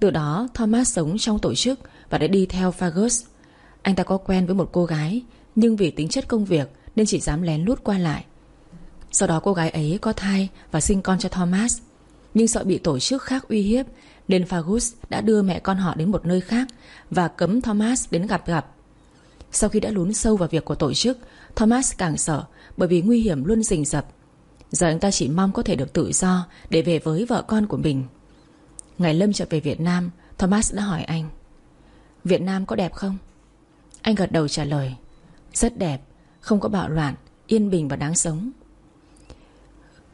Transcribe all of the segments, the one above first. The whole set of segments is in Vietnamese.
Từ đó, Thomas sống trong tổ chức Và đã đi theo Fagus Anh ta có quen với một cô gái, Nhưng vì tính chất công việc Nên chỉ dám lén lút qua lại. Sau đó cô gái ấy có thai Và sinh con cho Thomas. Nhưng sợ bị tổ chức khác uy hiếp, Nên Fagus đã đưa mẹ con họ đến một nơi khác Và cấm Thomas đến gặp gặp. Sau khi đã lún sâu vào việc của tổ chức, Thomas càng sợ Bởi vì nguy hiểm luôn rình rập. Giờ anh ta chỉ mong có thể được tự do Để về với vợ con của mình. Ngày Lâm trở về Việt Nam Thomas đã hỏi anh Việt Nam có đẹp không? Anh gật đầu trả lời Rất đẹp, không có bạo loạn Yên bình và đáng sống.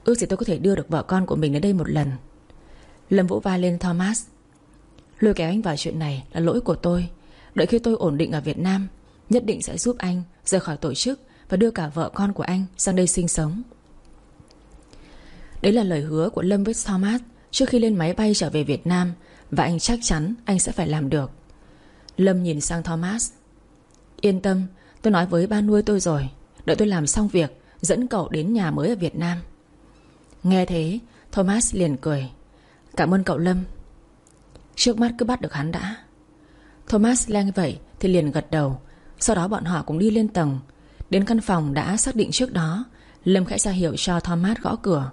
Ước gì tôi có thể đưa được vợ con của mình đến đây một lần. Lâm vỗ vai lên Thomas Lôi kéo anh vào chuyện này là lỗi của tôi. Đợi khi tôi ổn định ở Việt Nam Nhất định sẽ giúp anh rời khỏi tổ chức Và đưa cả vợ con của anh sang đây sinh sống. Đấy là lời hứa của Lâm với Thomas. Trước khi lên máy bay trở về Việt Nam, Và anh chắc chắn anh sẽ phải làm được. Lâm nhìn sang Thomas. Yên tâm, Tôi nói với ba nuôi tôi rồi. Đợi tôi làm xong việc, Dẫn cậu đến nhà mới ở Việt Nam. Nghe thế, Thomas liền cười. Cảm ơn cậu, Lâm. Trước mắt cứ bắt được hắn đã. Thomas nghe vậy thì liền gật đầu. Sau đó bọn họ cũng đi lên tầng. Đến căn phòng đã xác định trước đó, Lâm khẽ ra hiệu cho Thomas gõ cửa.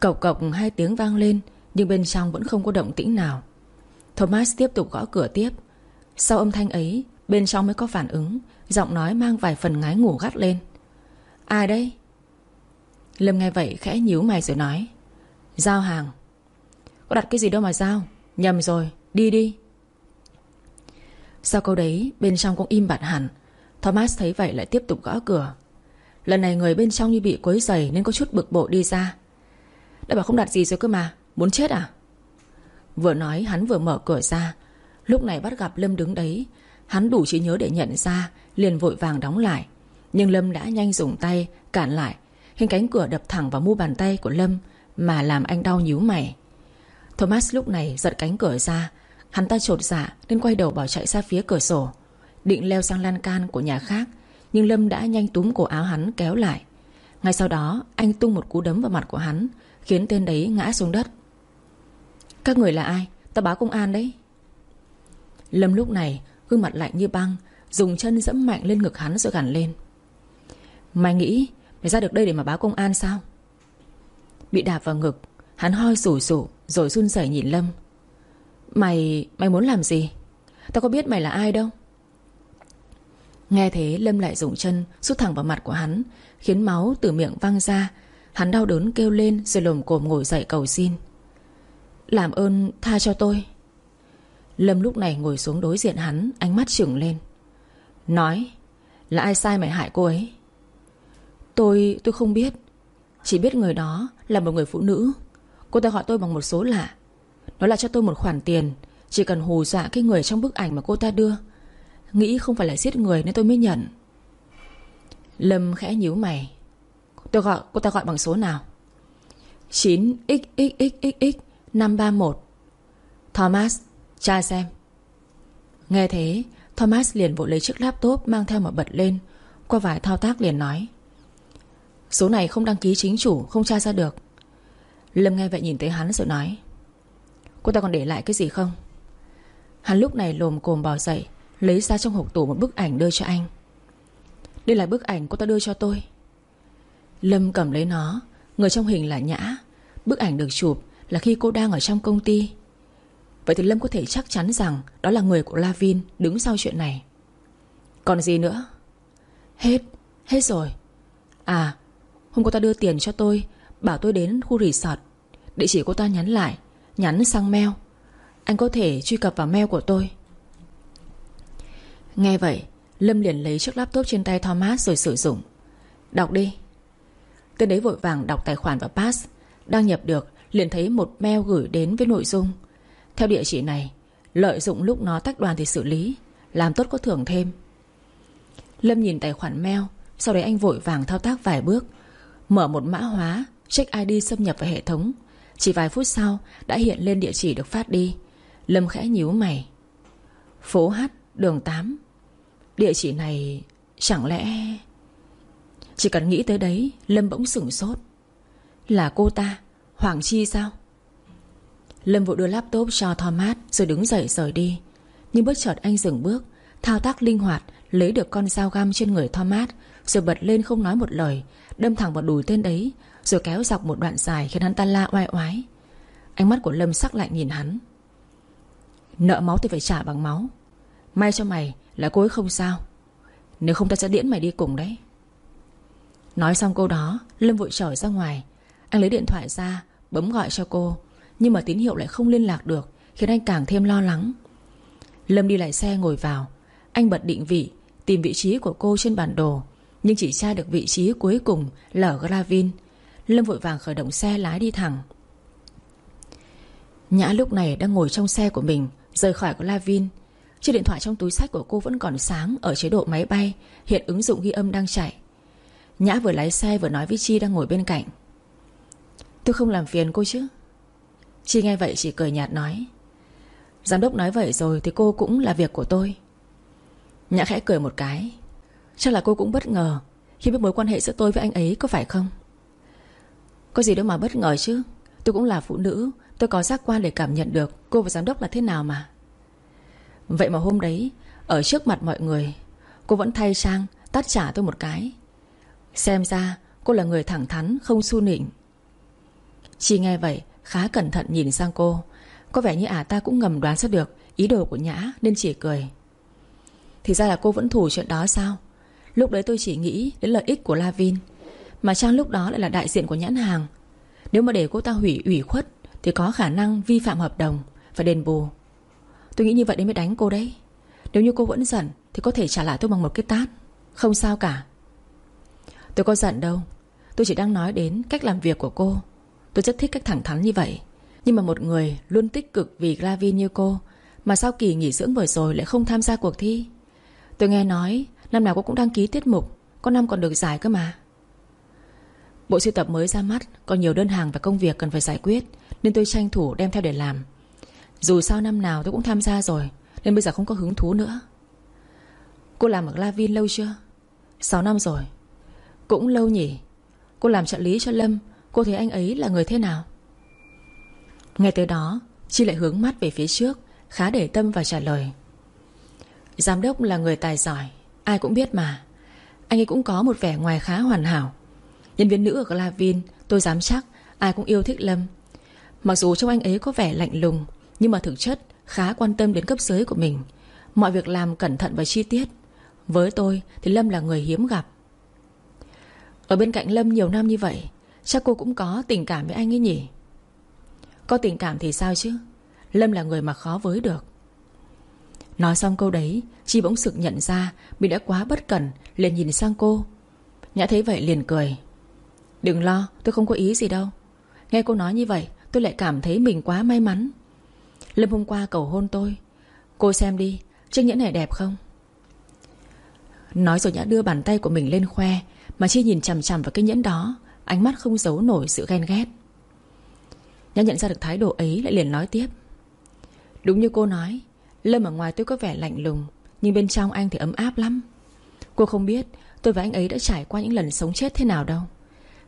Cộc cộc hai tiếng vang lên, Nhưng bên trong vẫn không có động tĩnh nào. Thomas tiếp tục gõ cửa tiếp. Sau âm thanh ấy, Bên trong mới có phản ứng, Giọng nói mang vài phần ngái ngủ gắt lên. Ai đây? Lâm nghe vậy khẽ nhíu mày rồi nói, Giao hàng. Có đặt cái gì đâu mà giao, Nhầm rồi, đi đi. Sau câu đấy, bên trong cũng im bặt hẳn. Thomas thấy vậy lại tiếp tục gõ cửa. Lần này người bên trong như bị quấy dày Nên có chút bực bội đi ra. Đã bảo không đặt gì rồi cơ mà. Muốn chết à? Vừa nói, hắn vừa mở cửa ra. Lúc này bắt gặp Lâm đứng đấy. Hắn đủ trí nhớ để nhận ra, Liền vội vàng đóng lại. Nhưng Lâm đã nhanh dùng tay, cản lại. Hình cánh cửa đập thẳng vào mu bàn tay của Lâm, Mà làm anh đau nhíu mày. Thomas lúc này giật cánh cửa ra. Hắn ta trột dạ nên quay đầu bỏ chạy ra phía cửa sổ. Định leo sang lan can của nhà khác, Nhưng Lâm đã nhanh túm cổ áo hắn kéo lại. Ngay sau đó, anh tung một cú đấm vào mặt của hắn. Khiến tên đấy ngã xuống đất. Các người là ai? Ta báo công an đấy. Lâm lúc này Gương mặt lạnh như băng, Dùng chân dẫm mạnh lên ngực hắn rồi gằn lên. Mày nghĩ Mày ra được đây để mà báo công an sao? Bị đạp vào ngực, Hắn hoi sủ sủ Rồi run rẩy nhìn Lâm. Mày... mày muốn làm gì? Tao có biết mày là ai đâu. Nghe thế, Lâm lại dùng chân Rút thẳng vào mặt của hắn, Khiến máu từ miệng văng ra Hắn đau đớn kêu lên, rồi lồm cồm ngồi dậy cầu xin. Làm ơn tha cho tôi. Lâm lúc này ngồi xuống đối diện hắn, Ánh mắt trừng lên. Nói, Là ai sai mày hại cô ấy? Tôi... tôi không biết. Chỉ biết người đó là một người phụ nữ. Cô ta gọi tôi bằng một số lạ. Nó là cho tôi một khoản tiền, Chỉ cần hù dọa cái người trong bức ảnh mà cô ta đưa. Nghĩ không phải là giết người nên tôi mới nhận. Lâm khẽ nhíu mày. Tôi gọi cô ta gọi bằng số nào? 9xxxxx 531 Thomas, Tra xem. Nghe thế, Thomas liền vội lấy chiếc laptop Mang theo mà bật lên. Qua vài thao tác liền nói, Số này không đăng ký chính chủ, Không tra ra được. Lâm nghe vậy nhìn thấy hắn rồi nói, Cô ta còn để lại cái gì không? Hắn lúc này lồm cồm bò dậy, Lấy ra trong hộp tủ một bức ảnh đưa cho anh. Đây là bức ảnh cô ta đưa cho tôi. Lâm cầm lấy nó Người trong hình là Nhã. Bức ảnh được chụp là khi cô đang ở trong công ty. Vậy thì Lâm có thể chắc chắn rằng Đó là người của Lavin đứng sau chuyện này. Còn gì nữa? Hết, hết rồi. À, hôm cô ta đưa tiền cho tôi Bảo tôi đến khu resort. Địa chỉ cô ta nhắn lại Nhắn sang mail. Anh có thể truy cập vào mail của tôi. Nghe vậy Lâm liền lấy chiếc laptop trên tay Thomas rồi sử dụng. Đọc đi. Tên đấy vội vàng đọc tài khoản và pass. Đăng nhập được liền thấy một mail gửi đến với nội dung. Theo địa chỉ này Lợi dụng lúc nó tách đoàn thì xử lý Làm tốt có thưởng thêm. Lâm nhìn tài khoản mail Sau đấy anh vội vàng thao tác vài bước Mở một mã hóa Check ID xâm nhập vào hệ thống. Chỉ vài phút sau đã hiện lên địa chỉ được phát đi. Lâm khẽ nhíu mày. Phố H, đường 8 Địa chỉ này chẳng lẽ... Chỉ cần nghĩ tới đấy, Lâm bỗng sửng sốt. Là cô ta, Hoàng Chi sao? Lâm vội đưa laptop cho Thomas, Rồi đứng dậy rời đi. Nhưng bất chợt anh dừng bước, Thao tác linh hoạt, Lấy được con dao găm trên người Thomas, Rồi bật lên không nói một lời, Đâm thẳng vào đùi tên đấy Rồi kéo dọc một đoạn dài khiến hắn ta la oai oái. Ánh mắt của Lâm sắc lạnh nhìn hắn. Nợ máu thì phải trả bằng máu. May cho mày là cô ấy không sao. Nếu không ta sẽ điễn mày đi cùng đấy. Nói xong câu đó, Lâm vội trở ra ngoài. Anh lấy điện thoại ra, Bấm gọi cho cô. Nhưng mà tín hiệu lại không liên lạc được, Khiến anh càng thêm lo lắng. Lâm đi lại xe ngồi vào. Anh bật định vị, Tìm vị trí của cô trên bản đồ. Nhưng chỉ tra được vị trí cuối cùng là ở Gravin Lâm vội vàng khởi động xe lái đi thẳng. Nhã lúc này đang ngồi trong xe của mình, Rời khỏi Gravin Chiếc điện thoại trong túi sách của cô vẫn còn sáng Ở chế độ máy bay, Hiện ứng dụng ghi âm đang chạy. Nhã vừa lái xe vừa nói với Chi đang ngồi bên cạnh. Tôi không làm phiền cô chứ? Chi nghe vậy chỉ cười nhạt nói. Giám đốc nói vậy rồi Thì cô cũng là việc của tôi. Nhã khẽ cười một cái. Chắc là cô cũng bất ngờ Khi biết mối quan hệ giữa tôi với anh ấy có phải không? Có gì đâu mà bất ngờ chứ. Tôi cũng là phụ nữ, Tôi có giác quan để cảm nhận được Cô và giám đốc là thế nào mà. Vậy mà hôm đấy, Ở trước mặt mọi người, Cô vẫn thay trang Tắt trả tôi một cái. Xem ra cô là người thẳng thắn, Không su nịnh. Chi nghe vậy, khá cẩn thận nhìn sang cô. Có vẻ như ả ta cũng ngầm đoán ra được Ý đồ của Nhã, nên chỉ cười. Thì ra là cô vẫn thủ chuyện đó sao? Lúc đấy tôi chỉ nghĩ đến lợi ích của Lavin, Mà Trang lúc đó lại là đại diện của nhãn hàng? Nếu mà để cô ta hủy, ủy khuất, Thì có khả năng vi phạm hợp đồng Phải đền bù. Tôi nghĩ như vậy đấy mới đánh cô đấy. Nếu như cô vẫn giận, Thì có thể trả lại tôi bằng một cái tát. Không sao cả. Tôi có giận đâu. Tôi chỉ đang nói đến cách làm việc của cô. Tôi rất thích cách thẳng thắn như vậy. Nhưng mà một người luôn tích cực vì Gravin như cô, Mà sau kỳ nghỉ dưỡng vừa rồi lại không tham gia cuộc thi. Tôi nghe nói, Năm nào cô cũng đăng ký tiết mục, Có năm còn được giải cơ mà. Bộ sưu tập mới ra mắt, Có nhiều đơn hàng và công việc cần phải giải quyết, Nên tôi tranh thủ đem theo để làm. Dù sao năm nào tôi cũng tham gia rồi, Nên bây giờ không có hứng thú nữa. Cô làm ở Glavin lâu chưa? 6 năm rồi. Cũng lâu nhỉ. Cô làm trợ lý cho Lâm, Cô thấy anh ấy là người thế nào? Nghe tới đó, Chi lại hướng mắt về phía trước, Khá để tâm và trả lời. Giám đốc là người tài giỏi, Ai cũng biết mà. Anh ấy cũng có một vẻ ngoài khá hoàn hảo. Nhân viên nữ ở Glavin, Tôi dám chắc, ai cũng yêu thích Lâm. Mặc dù trong anh ấy có vẻ lạnh lùng, Nhưng mà thực chất khá quan tâm đến cấp dưới của mình. Mọi việc làm cẩn thận và chi tiết. Với tôi thì Lâm là người hiếm gặp. Ở bên cạnh Lâm nhiều năm như vậy Chắc cô cũng có tình cảm với anh ấy nhỉ? Có tình cảm thì sao chứ? Lâm là người mà khó với được. Nói xong câu đấy, Chi bỗng sực nhận ra Mình đã quá bất cẩn, liền nhìn sang cô. Nhã thấy vậy liền cười. Đừng lo, tôi không có ý gì đâu. Nghe cô nói như vậy, tôi lại cảm thấy mình quá may mắn. Lâm hôm qua cầu hôn tôi. Cô xem đi, Chiếc nhẫn này đẹp không? Nói rồi Nhã đưa bàn tay của mình lên khoe mà Chi nhìn chằm chằm vào cái nhẫn đó, Ánh mắt không giấu nổi sự ghen ghét. Nhã nhận ra được thái độ ấy, lại liền nói tiếp. Đúng như cô nói, Lâm ở ngoài tôi có vẻ lạnh lùng, Nhưng bên trong anh thì ấm áp lắm. Cô không biết tôi và anh ấy đã trải qua những lần sống chết thế nào đâu.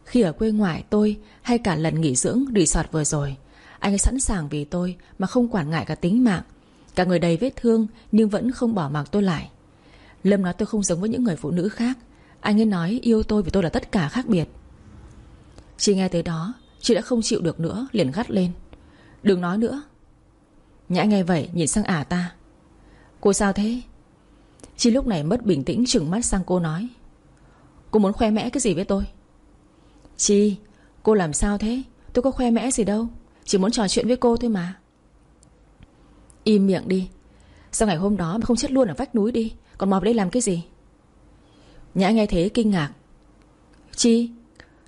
Khi ở quê ngoại tôi, Hay cả lần nghỉ dưỡng resort vừa rồi, Anh ấy sẵn sàng vì tôi Mà không quản ngại cả tính mạng. Cả người đầy vết thương Nhưng vẫn không bỏ mặc tôi lại. Lâm nói tôi không giống với những người phụ nữ khác anh ấy nói yêu tôi vì tôi là tất cả khác biệt. Chị nghe tới đó, Chị đã không chịu được nữa, liền gắt lên. Đừng nói nữa. Nhã nghe vậy, nhìn sang ả ta. Cô sao thế? Chị lúc này mất bình tĩnh, trừng mắt sang cô nói. Cô muốn khoe mẽ cái gì với tôi? Chi Cô làm sao thế? Tôi có khoe mẽ gì đâu. Chỉ muốn trò chuyện với cô thôi mà. Im miệng đi. Sao ngày hôm đó mà không chết luôn ở vách núi đi? Còn mò đây làm cái gì? Nhã nghe thế kinh ngạc. Chi,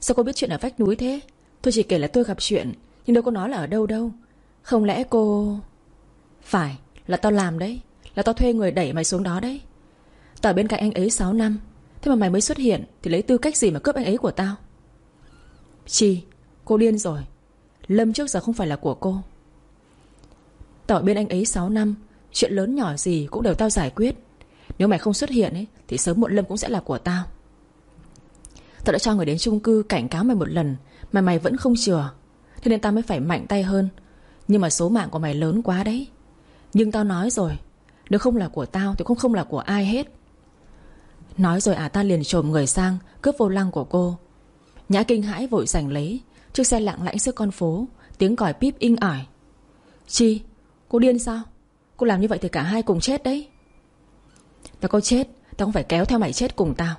Sao cô biết chuyện ở vách núi thế? Tôi chỉ kể là tôi gặp chuyện, Nhưng đâu có nói là ở đâu đâu. Không lẽ cô Phải, là tao làm đấy, Là tao thuê người đẩy mày xuống đó đấy. Tao ở bên cạnh anh ấy 6 năm, Thế mà mày mới xuất hiện Thì lấy tư cách gì mà cướp anh ấy của tao? Chi, Cô điên rồi. Lâm trước giờ không phải là của cô. Tao ở bên anh ấy 6 năm, Chuyện lớn nhỏ gì cũng đều tao giải quyết. Nếu mày không xuất hiện ấy, Thì sớm muộn Lâm cũng sẽ là của tao. Tao đã cho người đến chung cư cảnh cáo mày một lần, Mà mày vẫn không chừa. Thế nên tao mới phải mạnh tay hơn. Nhưng mà số mạng của mày lớn quá đấy. Nhưng tao nói rồi, Nếu không là của tao thì cũng không là của ai hết. Nói rồi à ta liền trồm người sang, Cướp vô lăng của cô. Nhã kinh hãi vội giành lấy, Chiếc xe lặng lãnh giữa con phố, Tiếng còi píp inh ỏi. Chi, cô điên sao? Cô làm như vậy thì cả hai cùng chết đấy. Tao có chết, Tao không phải kéo theo mày chết cùng tao.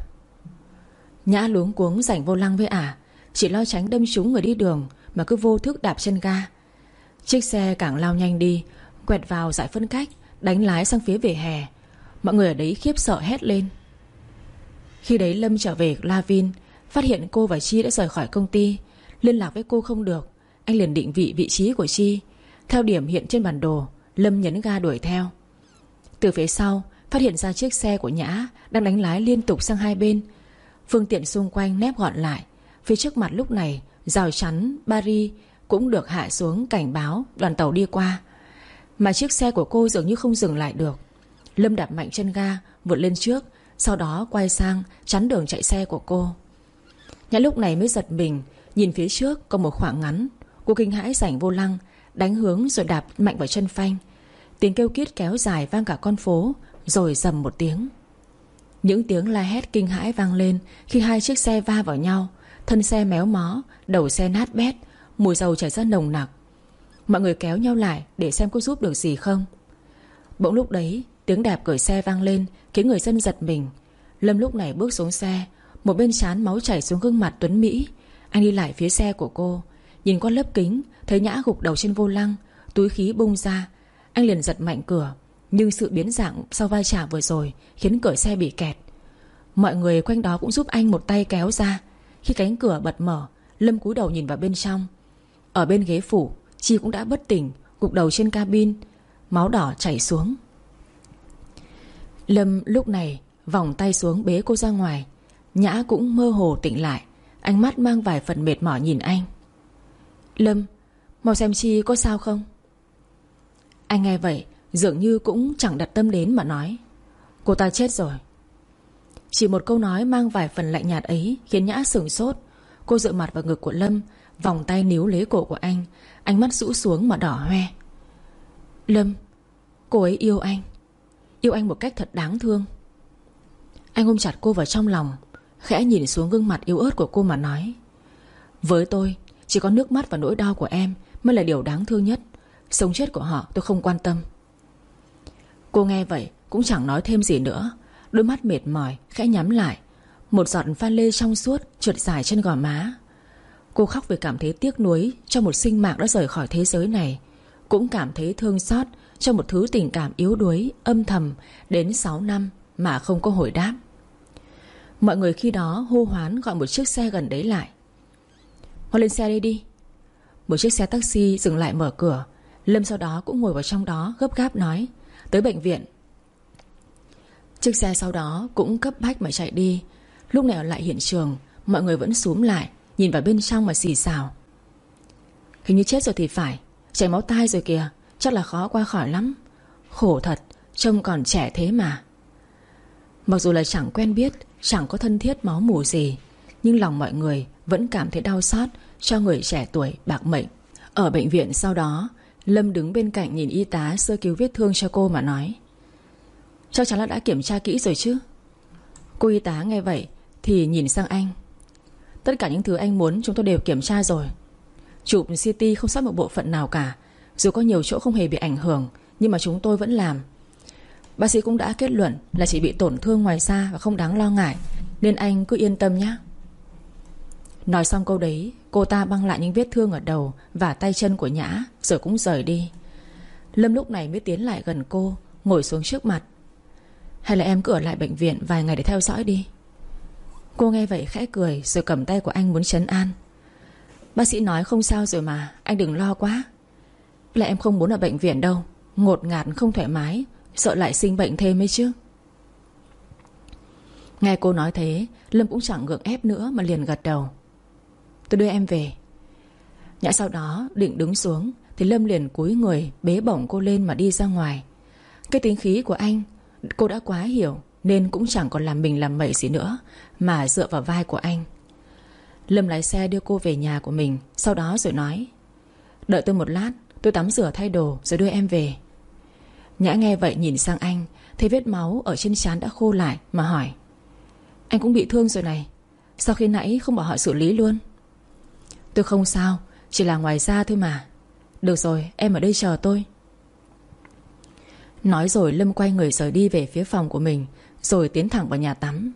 Nhã luống cuống rảnh vô lăng với ả, Chỉ lo tránh đâm trúng người đi đường Mà cứ vô thức đạp chân ga. Chiếc xe càng lao nhanh đi, Quẹt vào giải phân cách, Đánh lái sang phía vỉa hè. Mọi người ở đấy khiếp sợ hét lên. Khi đấy Lâm trở về La Vin Phát hiện cô và Chi đã rời khỏi công ty. Liên lạc với cô không được, Anh liền định vị vị trí của Chi. Theo điểm hiện trên bản đồ, Lâm nhấn ga đuổi theo. Từ phía sau Phát hiện ra chiếc xe của Nhã Đang đánh lái liên tục sang hai bên. Phương tiện xung quanh nép gọn lại. Phía trước mặt lúc này Rào chắn, bari Cũng được hạ xuống cảnh báo đoàn tàu đi qua. Mà chiếc xe của cô dường như không dừng lại được. Lâm đạp mạnh chân ga Vượt lên trước Sau đó quay sang chắn đường chạy xe của cô. Nhã lúc này mới giật mình Nhìn phía trước có một khoảng ngắn. Cô kinh hãi rảnh vô lăng Đánh hướng rồi đạp mạnh vào chân phanh. Tiếng kêu kiết kéo dài vang cả con phố. Rồi dầm một tiếng. Những tiếng la hét kinh hãi vang lên Khi hai chiếc xe va vào nhau. Thân xe méo mó, Đầu xe nát bét, Mùi dầu chảy ra nồng nặc. Mọi người kéo nhau lại để xem có giúp được gì không. Bỗng lúc đấy, Tiếng đạp cởi xe vang lên, Khiến người dân giật mình. Lâm lúc này bước xuống xe, Một bên chán máu chảy xuống gương mặt Tuấn Mỹ. Anh đi lại phía xe của cô. Nhìn qua lớp kính, Thấy Nhã gục đầu trên vô lăng, Túi khí bung ra. Anh liền giật mạnh cửa. Nhưng sự biến dạng sau vai chạm vừa rồi, Khiến cửa xe bị kẹt. Mọi người quanh đó cũng giúp anh một tay kéo ra. Khi cánh cửa bật mở, Lâm cúi đầu nhìn vào bên trong. Ở bên ghế phủ, Chi cũng đã bất tỉnh, Gục đầu trên cabin, Máu đỏ chảy xuống. Lâm lúc này Vòng tay xuống bế cô ra ngoài. Nhã cũng mơ hồ tỉnh lại, Ánh mắt mang vài phần mệt mỏi nhìn anh. Lâm, Mau xem Chi có sao không? Anh nghe vậy Dường như cũng chẳng đặt tâm đến mà nói. Cô ta chết rồi. Chỉ một câu nói mang vài phần lạnh nhạt ấy Khiến Nhã sửng sốt. Cô dựa mặt vào ngực của Lâm, Vòng tay níu lấy cổ của anh, Ánh mắt rũ xuống mà đỏ hoe. Lâm, Cô ấy yêu anh. Yêu anh một cách thật đáng thương. Anh ôm chặt cô vào trong lòng, Khẽ nhìn xuống gương mặt yếu ớt của cô mà nói, Với tôi, Chỉ có nước mắt và nỗi đau của em Mới là điều đáng thương nhất. Sống chết của họ tôi không quan tâm. Cô nghe vậy cũng chẳng nói thêm gì nữa. Đôi mắt mệt mỏi, khẽ nhắm lại. Một giọt pha lê trong suốt Trượt dài trên gò má. Cô khóc vì cảm thấy tiếc nuối Cho một sinh mạng đã rời khỏi thế giới này. Cũng cảm thấy thương xót Cho một thứ tình cảm yếu đuối, Âm thầm đến 6 năm Mà không có hồi đáp. Mọi người khi đó hô hoán gọi một chiếc xe gần đấy lại. Hoa lên xe đây đi. Một chiếc xe taxi dừng lại mở cửa. Lâm sau đó cũng ngồi vào trong đó gấp gáp nói Tới bệnh viện. Chiếc xe sau đó cũng cấp bách mà chạy đi. Lúc này ở lại hiện trường, Mọi người vẫn xúm lại, Nhìn vào bên trong mà xì xào. Hình như chết rồi thì phải, Chảy máu tai rồi kìa, Chắc là khó qua khỏi lắm. Khổ thật, Trông còn trẻ thế mà. Mặc dù là chẳng quen biết, Chẳng có thân thiết máu mủ gì, Nhưng lòng mọi người vẫn cảm thấy đau xót Cho người trẻ tuổi bạc mệnh. Ở bệnh viện sau đó Lâm đứng bên cạnh nhìn y tá sơ cứu vết thương cho cô mà nói. Chắc chắn là đã kiểm tra kỹ rồi chứ. Cô y tá nghe vậy Thì nhìn sang anh. Tất cả những thứ anh muốn chúng tôi đều kiểm tra rồi. Chụp CT không sót một bộ phận nào cả. Dù có nhiều chỗ không hề bị ảnh hưởng, Nhưng mà chúng tôi vẫn làm. Bác sĩ cũng đã kết luận là chỉ bị tổn thương ngoài da Và không đáng lo ngại. Nên anh cứ yên tâm nhé Nói xong câu đấy, Cô ta băng lại những vết thương ở đầu Và tay chân của Nhã, Rồi cũng rời đi. Lâm lúc này mới tiến lại gần cô, Ngồi xuống trước mặt. Hay là em cứ ở lại bệnh viện vài ngày để theo dõi đi. Cô nghe vậy khẽ cười, Rồi cầm tay của anh muốn chấn an. Bác sĩ nói không sao rồi mà, Anh đừng lo quá. Là em không muốn ở bệnh viện đâu, Ngột ngạt, không thoải mái, Sợ lại sinh bệnh thêm ấy chứ. Nghe cô nói thế, Lâm cũng chẳng gượng ép nữa mà liền gật đầu. Tôi đưa em về. Nhã sau đó định đứng xuống, Thì Lâm liền cúi người bế bổng cô lên mà đi ra ngoài. Cái tính khí của anh, Cô đã quá hiểu, Nên cũng chẳng còn làm mình làm mẩy gì nữa, Mà dựa vào vai của anh. Lâm lái xe đưa cô về nhà của mình, Sau đó rồi nói, Đợi tôi một lát, Tôi tắm rửa thay đồ rồi đưa em về. Nhã nghe vậy nhìn sang anh, Thấy vết máu ở trên trán đã khô lại Mà hỏi, Anh cũng bị thương rồi này, Sao khi nãy không bảo họ xử lý luôn? Tôi không sao, Chỉ là ngoài da thôi mà. Được rồi, em ở đây chờ tôi. Nói rồi Lâm quay người rời đi về phía phòng của mình, Rồi tiến thẳng vào nhà tắm.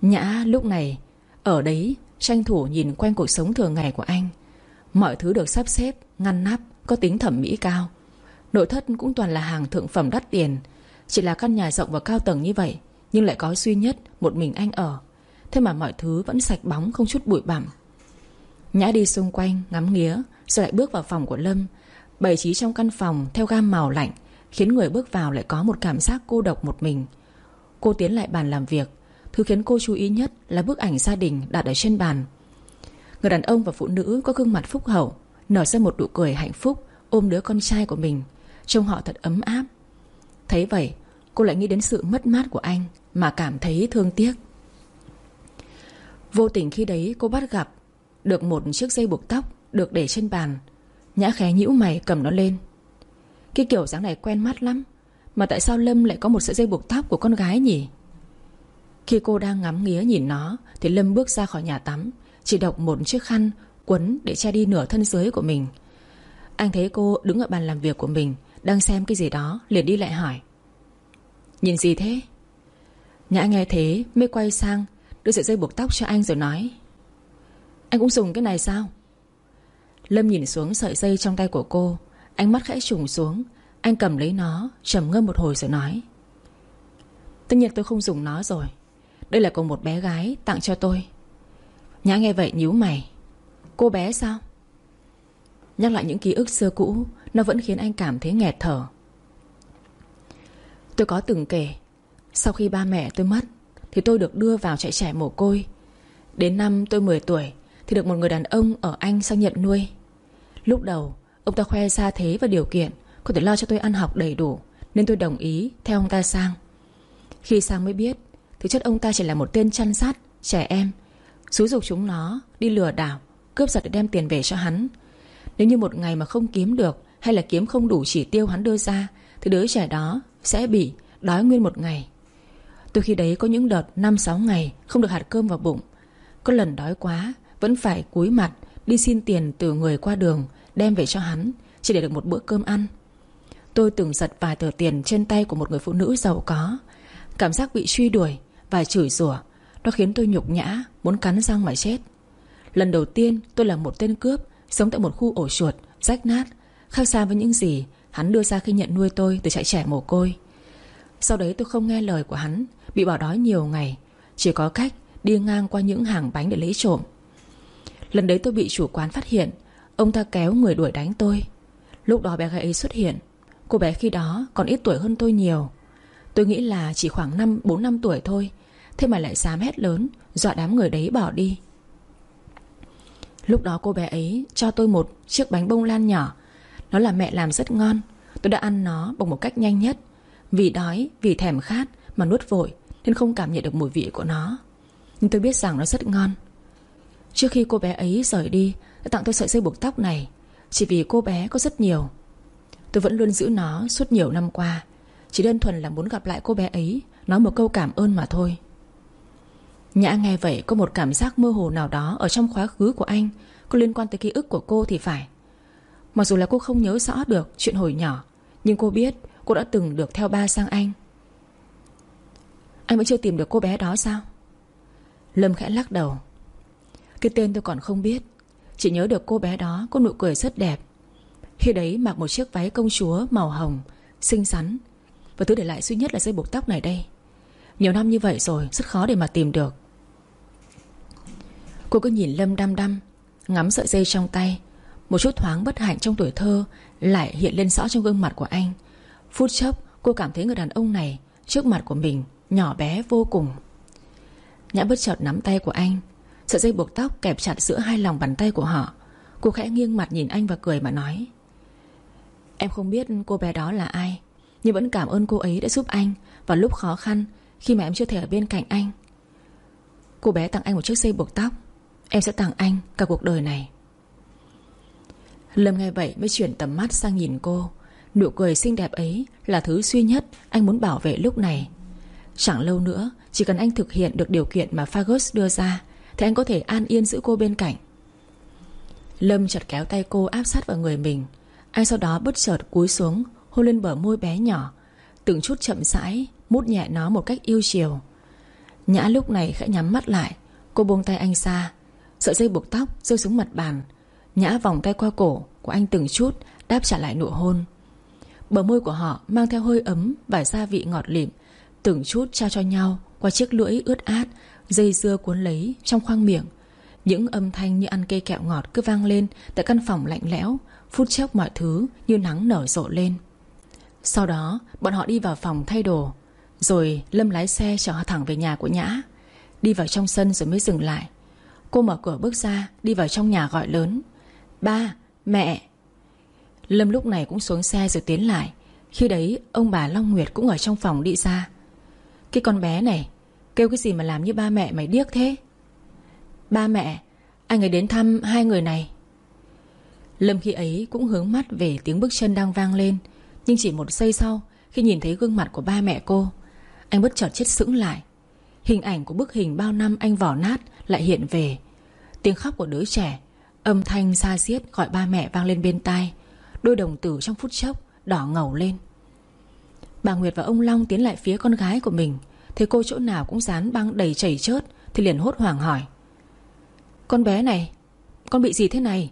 Nhã lúc này, Ở đấy, tranh thủ nhìn quanh cuộc sống thường ngày của anh. Mọi thứ được sắp xếp, Ngăn nắp, Có tính thẩm mỹ cao. Nội thất cũng toàn là hàng thượng phẩm đắt tiền. Chỉ là căn nhà rộng và cao tầng như vậy, Nhưng lại có duy nhất Một mình anh ở. Thế mà mọi thứ vẫn sạch bóng, không chút bụi bặm. Nhã đi xung quanh, ngắm nghía, Rồi lại bước vào phòng của Lâm. Bày trí trong căn phòng theo gam màu lạnh, Khiến người bước vào lại có một cảm giác cô độc một mình. Cô tiến lại bàn làm việc. Thứ khiến cô chú ý nhất là bức ảnh gia đình đặt ở trên bàn. Người đàn ông và phụ nữ có gương mặt phúc hậu, Nở ra một nụ cười hạnh phúc, Ôm đứa con trai của mình. Trông họ thật ấm áp. Thấy vậy, cô lại nghĩ đến sự mất mát của anh, Mà cảm thấy thương tiếc. Vô tình khi đấy cô bắt gặp được một chiếc dây buộc tóc Được để trên bàn. Nhã khẽ nhũ mày cầm nó lên. Cái kiểu dáng này quen mắt lắm, Mà tại sao Lâm lại có một sợi dây buộc tóc của con gái nhỉ? Khi cô đang ngắm nghía nhìn nó, Thì Lâm bước ra khỏi nhà tắm, Chỉ đọc một chiếc khăn Quấn để che đi nửa thân dưới của mình. Anh thấy cô đứng ở bàn làm việc của mình, Đang xem cái gì đó, liền đi lại hỏi. Nhìn gì thế? Nhã nghe thế mới quay sang, Đưa sợi dây buộc tóc cho anh rồi nói. Anh cũng dùng cái này sao? Lâm nhìn xuống sợi dây trong tay của cô, Ánh mắt khẽ trùng xuống. Anh cầm lấy nó, trầm ngâm một hồi rồi nói. Tất nhiên tôi không dùng nó rồi. Đây là của một bé gái, tặng cho tôi. Nhã nghe vậy nhíu mày. Cô bé sao? Nhắc lại những ký ức xưa cũ, Nó vẫn khiến anh cảm thấy nghẹt thở. Tôi có từng kể, Sau khi ba mẹ tôi mất, Thì tôi được đưa vào trại trẻ mồ côi. Đến năm tôi 10 tuổi thì được một người đàn ông ở Anh sang nhận nuôi. Lúc đầu, Ông ta khoe xa thế và điều kiện, Có thể lo cho tôi ăn học đầy đủ, Nên tôi đồng ý theo ông ta sang. Khi sang mới biết, Thực chất ông ta chỉ là một tên chăn sát, Trẻ em Xúi dục chúng nó đi lừa đảo, Cướp giật để đem tiền về cho hắn. Nếu như một ngày mà không kiếm được Hay là kiếm không đủ chỉ tiêu hắn đưa ra, Thì đứa trẻ đó sẽ bị đói nguyên một ngày. Tôi khi đấy có những đợt 5-6 ngày Không được hạt cơm vào bụng. Có lần đói quá vẫn phải cúi mặt Đi xin tiền từ người qua đường Đem về cho hắn Chỉ để được một bữa cơm ăn. Tôi từng giật vài tờ tiền trên tay của một người phụ nữ giàu có. Cảm giác bị truy đuổi Và chửi rủa Nó khiến tôi nhục nhã Muốn cắn răng mà chết. Lần đầu tiên tôi là một tên cướp Sống tại một khu ổ chuột, rách nát. Khác xa với những gì hắn đưa ra khi nhận nuôi tôi Từ trại trẻ mồ côi. Sau đấy tôi không nghe lời của hắn Bị bỏ đói nhiều ngày. Chỉ có cách đi ngang qua những hàng bánh để lấy trộm. Lần đấy tôi bị chủ quán phát hiện. Ông ta kéo người đuổi đánh tôi. Lúc đó bé gái ấy xuất hiện. Cô bé khi đó còn ít tuổi hơn tôi nhiều. Tôi nghĩ là chỉ khoảng 5, 4 năm tuổi thôi. Thế mà lại dám hét lớn Dọa đám người đấy bỏ đi. Lúc đó cô bé ấy cho tôi một chiếc bánh bông lan nhỏ. Nó là mẹ làm rất ngon. Tôi đã ăn nó bằng một cách nhanh nhất. Vì đói, vì thèm khát Mà nuốt vội Nên không cảm nhận được mùi vị của nó. Nhưng tôi biết rằng nó rất ngon. Trước khi cô bé ấy rời đi Đã tặng tôi sợi dây buộc tóc này. Chỉ vì cô bé có rất nhiều. Tôi vẫn luôn giữ nó suốt nhiều năm qua. Chỉ đơn thuần là muốn gặp lại cô bé ấy, Nói một câu cảm ơn mà thôi. Nhã nghe vậy, có một cảm giác mơ hồ nào đó Ở trong quá khứ của anh. Có liên quan tới ký ức của cô thì phải. Mặc dù là cô không nhớ rõ được chuyện hồi nhỏ, Nhưng cô biết cô đã từng được theo ba sang Anh. Anh vẫn chưa tìm được cô bé đó sao? Lâm khẽ lắc đầu. Cái tên tôi còn không biết. Chỉ nhớ được cô bé đó có nụ cười rất đẹp. Khi đấy mặc một chiếc váy công chúa màu hồng, Xinh xắn. Và thứ để lại duy nhất là dây buộc tóc này đây. Nhiều năm như vậy rồi, Rất khó để mà tìm được. Cô cứ nhìn Lâm đăm đăm, Ngắm sợi dây trong tay. Một chút thoáng bất hạnh trong tuổi thơ Lại hiện lên rõ trong gương mặt của anh. Phút chốc, cô cảm thấy người đàn ông này Trước mặt của mình nhỏ bé vô cùng. Nhã bất chợt nắm tay của anh Sợi dây buộc tóc kẹp chặt giữa hai lòng bàn tay của họ. Cô khẽ nghiêng mặt nhìn anh và cười mà nói, Em không biết cô bé đó là ai, Nhưng vẫn cảm ơn cô ấy đã giúp anh Vào lúc khó khăn Khi mà em chưa thể ở bên cạnh anh. Cô bé tặng anh một chiếc dây buộc tóc, Em sẽ tặng anh cả cuộc đời này. Lâm nghe vậy mới chuyển tầm mắt sang nhìn cô. Nụ cười xinh đẹp ấy Là thứ duy nhất anh muốn bảo vệ lúc này. Chẳng lâu nữa, Chỉ cần anh thực hiện được điều kiện mà Fagus đưa ra thì anh có thể an yên giữ cô bên cạnh. Lâm chợt kéo tay cô áp sát vào người mình. Anh sau đó bất chợt cúi xuống, Hôn lên bờ môi bé nhỏ, Từng chút chậm rãi Mút nhẹ nó một cách yêu chiều. Nhã lúc này khẽ nhắm mắt lại, Cô buông tay anh ra, Sợi dây buộc tóc rơi xuống mặt bàn. Nhã vòng tay qua cổ của anh từng chút, Đáp trả lại nụ hôn. Bờ môi của họ mang theo hơi ấm Và gia vị ngọt lịm, Từng chút trao cho nhau qua chiếc lưỡi ướt át Dây dưa cuốn lấy trong khoang miệng. Những âm thanh như ăn cây kẹo ngọt cứ vang lên Tại căn phòng lạnh lẽo Phút chốc mọi thứ như nắng nở rộ lên. Sau đó bọn họ đi vào phòng thay đồ Rồi Lâm lái xe chở thẳng về nhà của Nhã. Đi vào trong sân rồi mới dừng lại. Cô mở cửa bước ra Đi vào trong nhà gọi lớn Ba, mẹ. Lâm lúc này cũng xuống xe rồi tiến lại. Khi đấy ông bà Long Nguyệt cũng ở trong phòng đi ra. Cái con bé này Kêu cái gì mà làm như ba mẹ mày điếc thế? Ba mẹ, Anh ấy đến thăm hai người này. Lâm khi ấy cũng hướng mắt về tiếng bước chân đang vang lên, Nhưng chỉ một giây sau, Khi nhìn thấy gương mặt của ba mẹ cô, Anh bất chợt chết sững lại. Hình ảnh của bức hình bao năm anh vỏ nát Lại hiện về. Tiếng khóc của đứa trẻ, Âm thanh xa xiết gọi ba mẹ vang lên bên tai. Đôi đồng tử trong phút chốc Đỏ ngầu lên. Bà Nguyệt và ông Long tiến lại phía con gái của mình. Thấy cô chỗ nào cũng dán băng đầy chảy chớt, Thì liền hốt hoảng hỏi. Con bé này, Con bị gì thế này?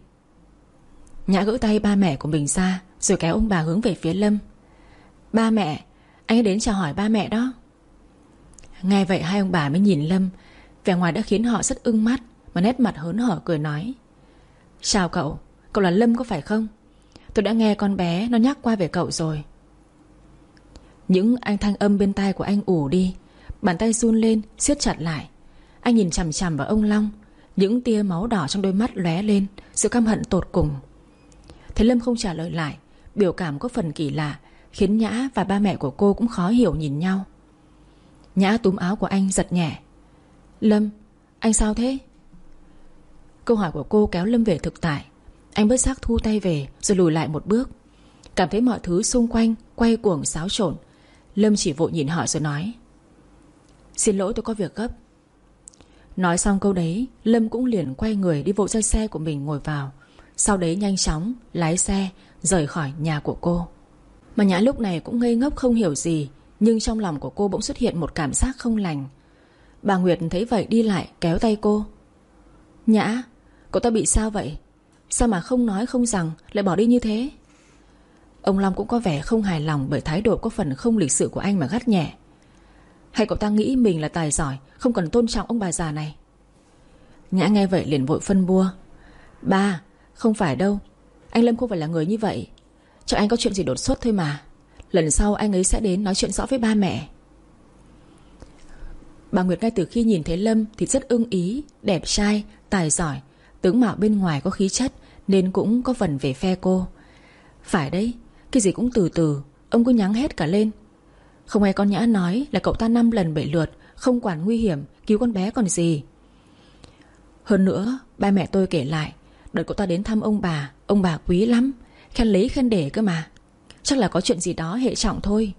Nhã gỡ tay ba mẹ của mình ra, Rồi kéo ông bà hướng về phía Lâm. Ba mẹ, Anh ấy đến chào hỏi ba mẹ đó. Nghe vậy hai ông bà mới nhìn Lâm, Vẻ ngoài đã khiến họ rất ưng mắt, Mà nét mặt hớn hở cười nói. Chào cậu Cậu là Lâm có phải không? Tôi đã nghe con bé nó nhắc qua về cậu rồi. Những anh thanh âm bên tai của anh ủ đi Bàn tay run lên, siết chặt lại. Anh nhìn chằm chằm vào ông Long. Những tia máu đỏ trong đôi mắt lóe lên, Sự căm hận tột cùng. Thế Lâm không trả lời lại. Biểu cảm có phần kỳ lạ, Khiến Nhã và ba mẹ của cô cũng khó hiểu nhìn nhau. Nhã túm áo của anh giật nhẹ. Lâm, Anh sao thế? Câu hỏi của cô kéo Lâm về thực tại. Anh bất giác thu tay về, Rồi lùi lại một bước. Cảm thấy mọi thứ xung quanh Quay cuồng xáo trộn. Lâm chỉ vội nhìn họ rồi nói Xin lỗi tôi có việc gấp. Nói xong câu đấy, Lâm cũng liền quay người đi vội ra xe của mình ngồi vào. Sau đấy nhanh chóng Lái xe, rời khỏi nhà của cô. Mà Nhã lúc này cũng ngây ngốc không hiểu gì, Nhưng trong lòng của cô bỗng xuất hiện một cảm giác không lành. Bà Nguyệt thấy vậy đi lại, kéo tay cô. Nhã, Cậu ta bị sao vậy? Sao mà không nói không rằng, Lại bỏ đi như thế? Ông Long cũng có vẻ không hài lòng Bởi thái độ có phần không lịch sự của anh mà gắt nhẹ. Hay cậu ta nghĩ mình là tài giỏi Không cần tôn trọng ông bà già này? Nhã nghe vậy liền vội phân bua. Ba Không phải đâu. Anh Lâm không phải là người như vậy. Chắc anh có chuyện gì đột xuất thôi mà. Lần sau anh ấy sẽ đến nói chuyện rõ với ba mẹ. Bà Nguyệt ngay từ khi nhìn thấy Lâm Thì rất ưng ý Đẹp trai, tài giỏi Tướng mạo bên ngoài có khí chất Nên cũng có phần về phe cô. Phải đấy Cái gì cũng từ từ Ông cứ nhắng hết cả lên. Không nghe con Nhã nói là cậu ta năm lần bảy lượt, Không quản nguy hiểm, Cứu con bé còn gì. Hơn nữa, Ba mẹ tôi kể lại Đợt cậu ta đến thăm ông bà Ông bà quý lắm, Khen lấy khen để cơ mà. Chắc là có chuyện gì đó hệ trọng thôi.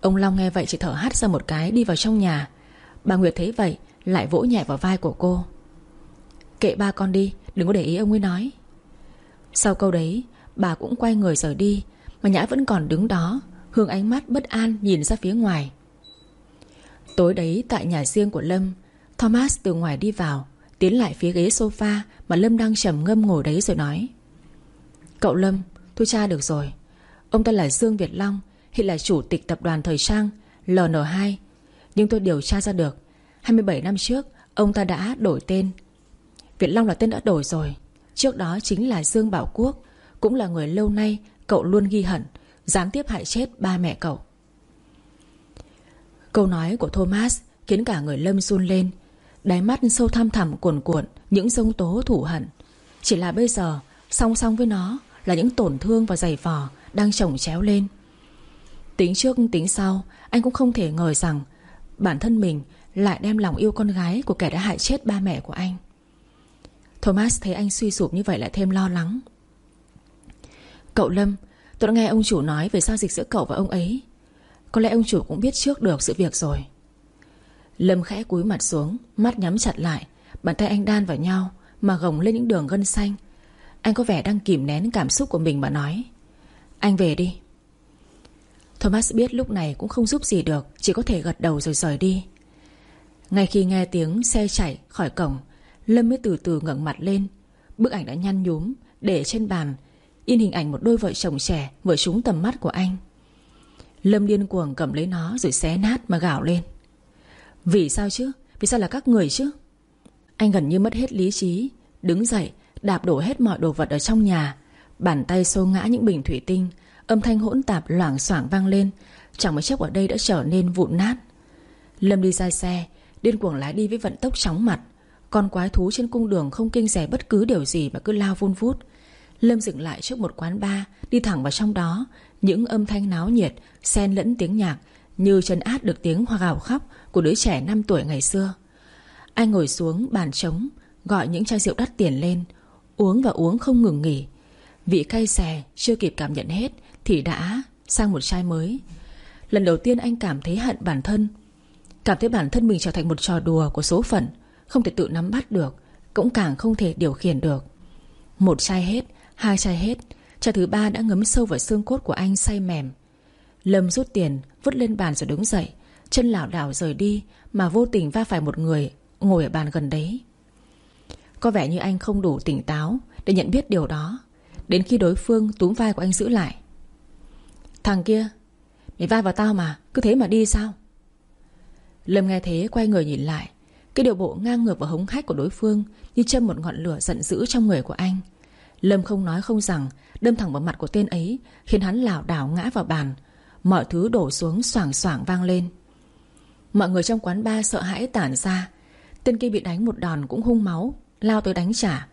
Ông Long nghe vậy chỉ thở hắt ra một cái Đi vào trong nhà. Bà Nguyệt thấy vậy, Lại vỗ nhẹ vào vai của cô. Kệ ba con đi, Đừng có để ý ông ấy nói. Sau câu đấy, Bà cũng quay người rời đi, Mà Nhã vẫn còn đứng đó hương ánh mắt bất an nhìn ra phía ngoài. Tối đấy tại nhà riêng của Lâm, Thomas từ ngoài đi vào, Tiến lại phía ghế sofa Mà Lâm đang trầm ngâm ngồi đấy rồi nói. Cậu Lâm Tôi tra được rồi. Ông ta là Dương Việt Long, Hiện là chủ tịch tập đoàn thời trang LN2 Nhưng tôi điều tra ra được 27 năm trước, Ông ta đã đổi tên. Việt Long là tên đã đổi rồi. Trước đó chính là Dương Bảo Quốc, Cũng là người lâu nay cậu luôn ghi hận. Gián tiếp hại chết ba mẹ cậu. Câu nói của Thomas Khiến cả người Lâm run lên, Đáy mắt sâu thăm thẳm cuồn cuộn Những sông tố thủ hận. Chỉ là bây giờ, Song song với nó Là những tổn thương và giày vò Đang chồng chéo lên. Tính trước, tính sau, Anh cũng không thể ngờ rằng Bản thân mình lại đem lòng yêu con gái Của kẻ đã hại chết ba mẹ của anh. Thomas thấy anh suy sụp như vậy lại thêm lo lắng. Cậu Lâm Tôi đã nghe ông chủ nói về giao dịch giữa cậu và ông ấy. Có lẽ ông chủ cũng biết trước được sự việc rồi. Lâm khẽ cúi mặt xuống, Mắt nhắm chặt lại, Bàn tay anh đan vào nhau Mà gồng lên những đường gân xanh. Anh có vẻ đang kìm nén cảm xúc của mình mà nói, Anh về đi. Thomas biết lúc này cũng không giúp gì được, Chỉ có thể gật đầu rồi rời đi. Ngay khi nghe tiếng xe chạy khỏi cổng, Lâm mới từ từ ngẩng mặt lên. Bức ảnh đã nhăn nhúm Để trên bàn In hình ảnh một đôi vợ chồng trẻ Vừa trúng tầm mắt của anh. Lâm điên cuồng cầm lấy nó rồi xé nát mà gào lên. Vì sao chứ? Vì sao là các người chứ? Anh gần như mất hết lý trí, Đứng dậy, đạp đổ hết mọi đồ vật ở trong nhà, Bàn tay xô ngã những bình thủy tinh, Âm thanh hỗn tạp loảng xoảng vang lên, Chẳng mấy chốc ở đây đã trở nên vụn nát. Lâm đi ra xe, Điên cuồng lái đi với vận tốc chóng mặt. Con quái thú trên cung đường không kinh rẻ bất cứ điều gì Mà cứ lao vun vút. Lâm dừng lại trước một quán bar, Đi thẳng vào trong đó. Những âm thanh náo nhiệt, Xen lẫn tiếng nhạc, Như chân át được tiếng hoa gào khóc Của đứa trẻ 5 tuổi ngày xưa. Anh ngồi xuống bàn trống, Gọi những chai rượu đắt tiền lên, Uống và uống không ngừng nghỉ. Vị cay xè chưa kịp cảm nhận hết Thì đã sang một chai mới. Lần đầu tiên anh cảm thấy hận bản thân, Cảm thấy bản thân mình trở thành một trò đùa của số phận, Không thể tự nắm bắt được, Cũng càng không thể điều khiển được. Một chai hết Hai chai hết, Chai thứ ba đã ngấm sâu vào xương cốt của anh say mềm. Lâm rút tiền, Vứt lên bàn rồi đứng dậy. Chân lảo đảo rời đi, Mà vô tình va phải một người Ngồi ở bàn gần đấy. Có vẻ như anh không đủ tỉnh táo Để nhận biết điều đó. Đến khi đối phương túm vai của anh giữ lại. Thằng kia, Mày vai vào tao mà, Cứ thế mà đi sao? Lâm nghe thế quay người nhìn lại. Cái điều bộ ngang ngược và hống hách của đối phương Như châm một ngọn lửa giận dữ trong người của anh. Lâm không nói không rằng, Đâm thẳng vào mặt của tên ấy, Khiến hắn lảo đảo ngã vào bàn. Mọi thứ đổ xuống soảng soảng vang lên. Mọi người trong quán bar sợ hãi tản ra. Tên kia bị đánh một đòn cũng hung máu, Lao tới đánh trả.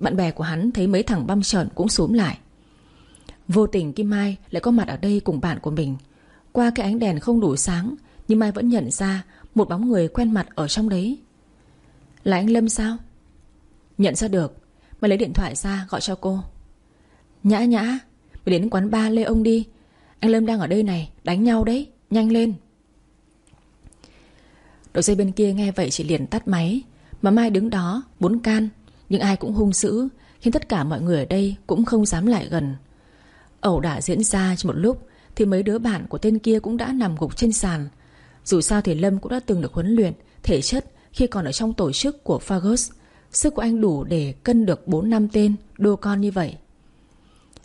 Bạn bè của hắn thấy mấy thằng băm trợn cũng xuống lại. Vô tình Kim Mai lại có mặt ở đây cùng bạn của mình. Qua cái ánh đèn không đủ sáng, Nhưng Mai vẫn nhận ra Một bóng người quen mặt ở trong đấy. Là anh Lâm sao? Nhận ra được. Mới lấy điện thoại ra gọi cho cô. Nhã nhã, Mày đến quán ba Lê ông đi. Anh Lâm đang ở đây này, Đánh nhau đấy, Nhanh lên. Đội dây bên kia nghe vậy chỉ liền tắt máy. Mà Mai đứng đó, Bốn can, Nhưng ai cũng hung dữ, Khiến tất cả mọi người ở đây Cũng không dám lại gần. Ẩu đả diễn ra chỉ một lúc, Thì mấy đứa bạn của tên kia cũng đã nằm gục trên sàn. Dù sao thì Lâm cũng đã từng được huấn luyện Thể chất khi còn ở trong tổ chức của Fergus Sức của anh đủ để cân được 4 năm tên, Đô con như vậy.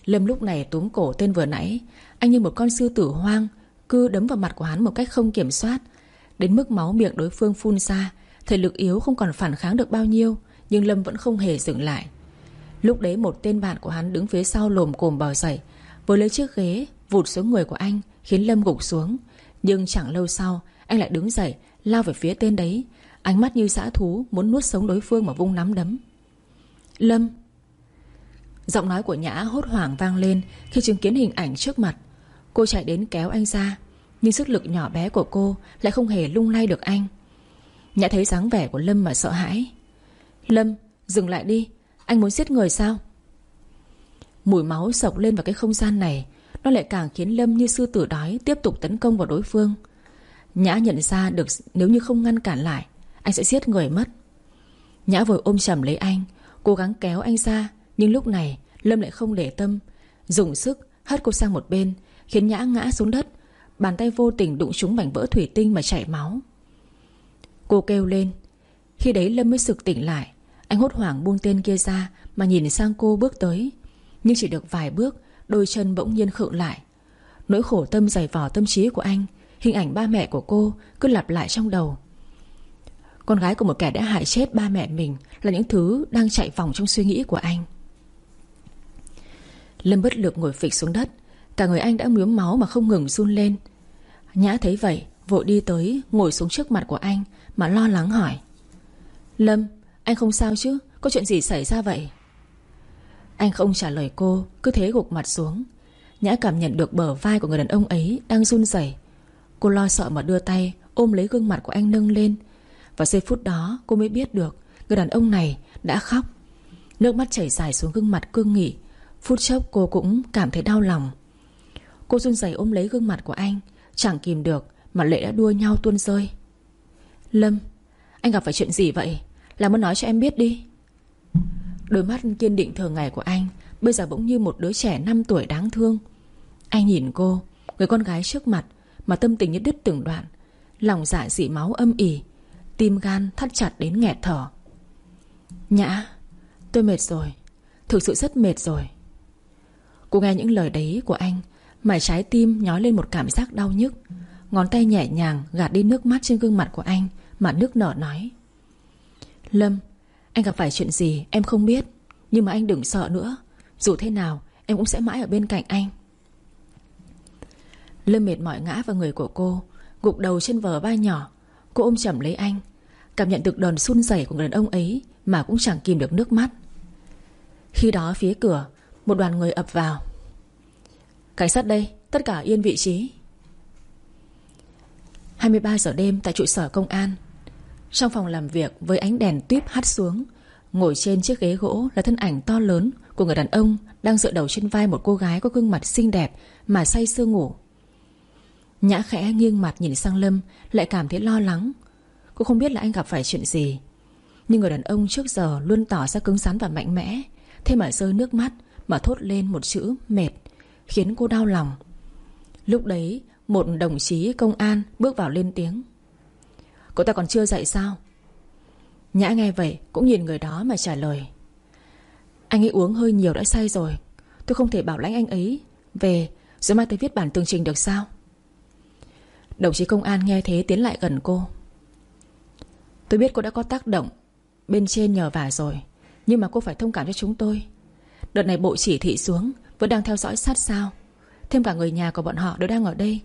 Lâm lúc này túm cổ tên vừa nãy, Anh như một con sư tử hoang, Cứ đấm vào mặt của hắn một cách không kiểm soát. Đến mức máu miệng đối phương phun ra, Thể lực yếu không còn phản kháng được bao nhiêu, Nhưng Lâm vẫn không hề dừng lại. Lúc đấy một tên bạn của hắn đứng phía sau lồm cồm bò dậy Với lấy chiếc ghế, Vụt xuống người của anh, Khiến Lâm gục xuống. Nhưng chẳng lâu sau, Anh lại đứng dậy, Lao về phía tên đấy Ánh mắt như dã thú, Muốn nuốt sống đối phương mà vung nắm đấm. Lâm. Giọng nói của Nhã hốt hoảng vang lên Khi chứng kiến hình ảnh trước mặt. Cô chạy đến kéo anh ra, Nhưng sức lực nhỏ bé của cô Lại không hề lung lay được anh. Nhã thấy dáng vẻ của Lâm mà sợ hãi. Lâm, dừng lại đi, Anh muốn giết người sao? Mùi máu sộc lên vào cái không gian này, Nó lại càng khiến Lâm như sư tử đói Tiếp tục tấn công vào đối phương. Nhã nhận ra được nếu như không ngăn cản lại anh sẽ giết người mất. Nhã vội ôm chầm lấy anh, Cố gắng kéo anh ra, Nhưng lúc này, Lâm lại không để tâm. Dùng sức, hất cô sang một bên, Khiến Nhã ngã xuống đất. Bàn tay vô tình đụng trúng mảnh vỡ thủy tinh mà chảy máu. Cô kêu lên. Khi đấy Lâm mới sực tỉnh lại. Anh hốt hoảng buông tên kia ra Mà nhìn sang cô bước tới. Nhưng chỉ được vài bước, Đôi chân bỗng nhiên khựng lại. Nỗi khổ tâm dày vò tâm trí của anh, Hình ảnh ba mẹ của cô cứ lặp lại trong đầu con gái của một kẻ đã hại chết ba mẹ mình Là những thứ đang chạy vòng trong suy nghĩ của anh. Lâm bất lực ngồi phịch xuống đất. Cả người anh đã mướm máu mà không ngừng run lên. Nhã thấy vậy, Vội đi tới, ngồi xuống trước mặt của anh Mà lo lắng hỏi. Lâm, anh không sao chứ? Có chuyện gì xảy ra vậy? Anh không trả lời cô, Cứ thế gục mặt xuống. Nhã cảm nhận được bờ vai của người đàn ông ấy Đang run rẩy. Cô lo sợ mà đưa tay Ôm lấy gương mặt của anh nâng lên và giây phút đó cô mới biết được Người đàn ông này đã khóc. Nước mắt chảy dài xuống gương mặt cương nghị. Phút chốc cô cũng cảm thấy đau lòng. Cô run rẩy ôm lấy gương mặt của anh, Chẳng kìm được Mà lệ đã đua nhau tuôn rơi. Lâm, Anh gặp phải chuyện gì vậy? Làm ơn nói cho em biết đi. Đôi mắt kiên định thường ngày của anh Bây giờ bỗng như một đứa trẻ 5 tuổi đáng thương. Anh nhìn cô, Người con gái trước mặt Mà tâm tình như đứt từng đoạn, Lòng dạ dị máu âm ỉ Tim gan thắt chặt đến nghẹt thở. Nhã, Tôi mệt rồi, Thực sự rất mệt rồi. Cô nghe những lời đấy của anh Mà trái tim nhói lên một cảm giác đau nhức. Ngón tay nhẹ nhàng gạt đi nước mắt trên gương mặt của anh, Mà nước nở nói. Lâm, Anh gặp phải chuyện gì em không biết, Nhưng mà anh đừng sợ nữa. Dù thế nào, em cũng sẽ mãi ở bên cạnh anh. Lâm mệt mỏi ngã vào người của cô, Gục đầu trên vờ vai nhỏ. Cô ôm chầm lấy anh Cảm nhận được đòn run rẩy của người đàn ông ấy Mà cũng chẳng kìm được nước mắt. Khi đó phía cửa, Một đoàn người ập vào. Cảnh sát đây, Tất cả yên vị trí. 23 giờ đêm tại trụ sở công an, Trong phòng làm việc với ánh đèn tuyếp hắt xuống, Ngồi trên chiếc ghế gỗ là thân ảnh to lớn Của người đàn ông Đang dựa đầu trên vai một cô gái có gương mặt xinh đẹp Mà say sưa ngủ. Nhã khẽ nghiêng mặt nhìn sang Lâm, Lại cảm thấy lo lắng Cô không biết là anh gặp phải chuyện gì. Nhưng người đàn ông trước giờ luôn tỏ ra cứng rắn và mạnh mẽ. Thế mà rơi nước mắt Mà thốt lên một chữ mệt, Khiến cô đau lòng. Lúc đấy, một đồng chí công an Bước vào lên tiếng. Cậu ta còn chưa dậy sao? Nhã nghe vậy cũng nhìn người đó mà trả lời. Anh ấy uống hơi nhiều đã say rồi. Tôi không thể bảo lãnh anh ấy. Về, rồi mai tôi viết bản tường trình được sao? Đồng chí công an nghe thế tiến lại gần cô. Tôi biết cô đã có tác động Bên trên nhờ vả rồi, Nhưng mà cô phải thông cảm cho chúng tôi. Đợt này bộ chỉ thị xuống, Vẫn đang theo dõi sát sao. Thêm cả người nhà của bọn họ đều đang ở đây.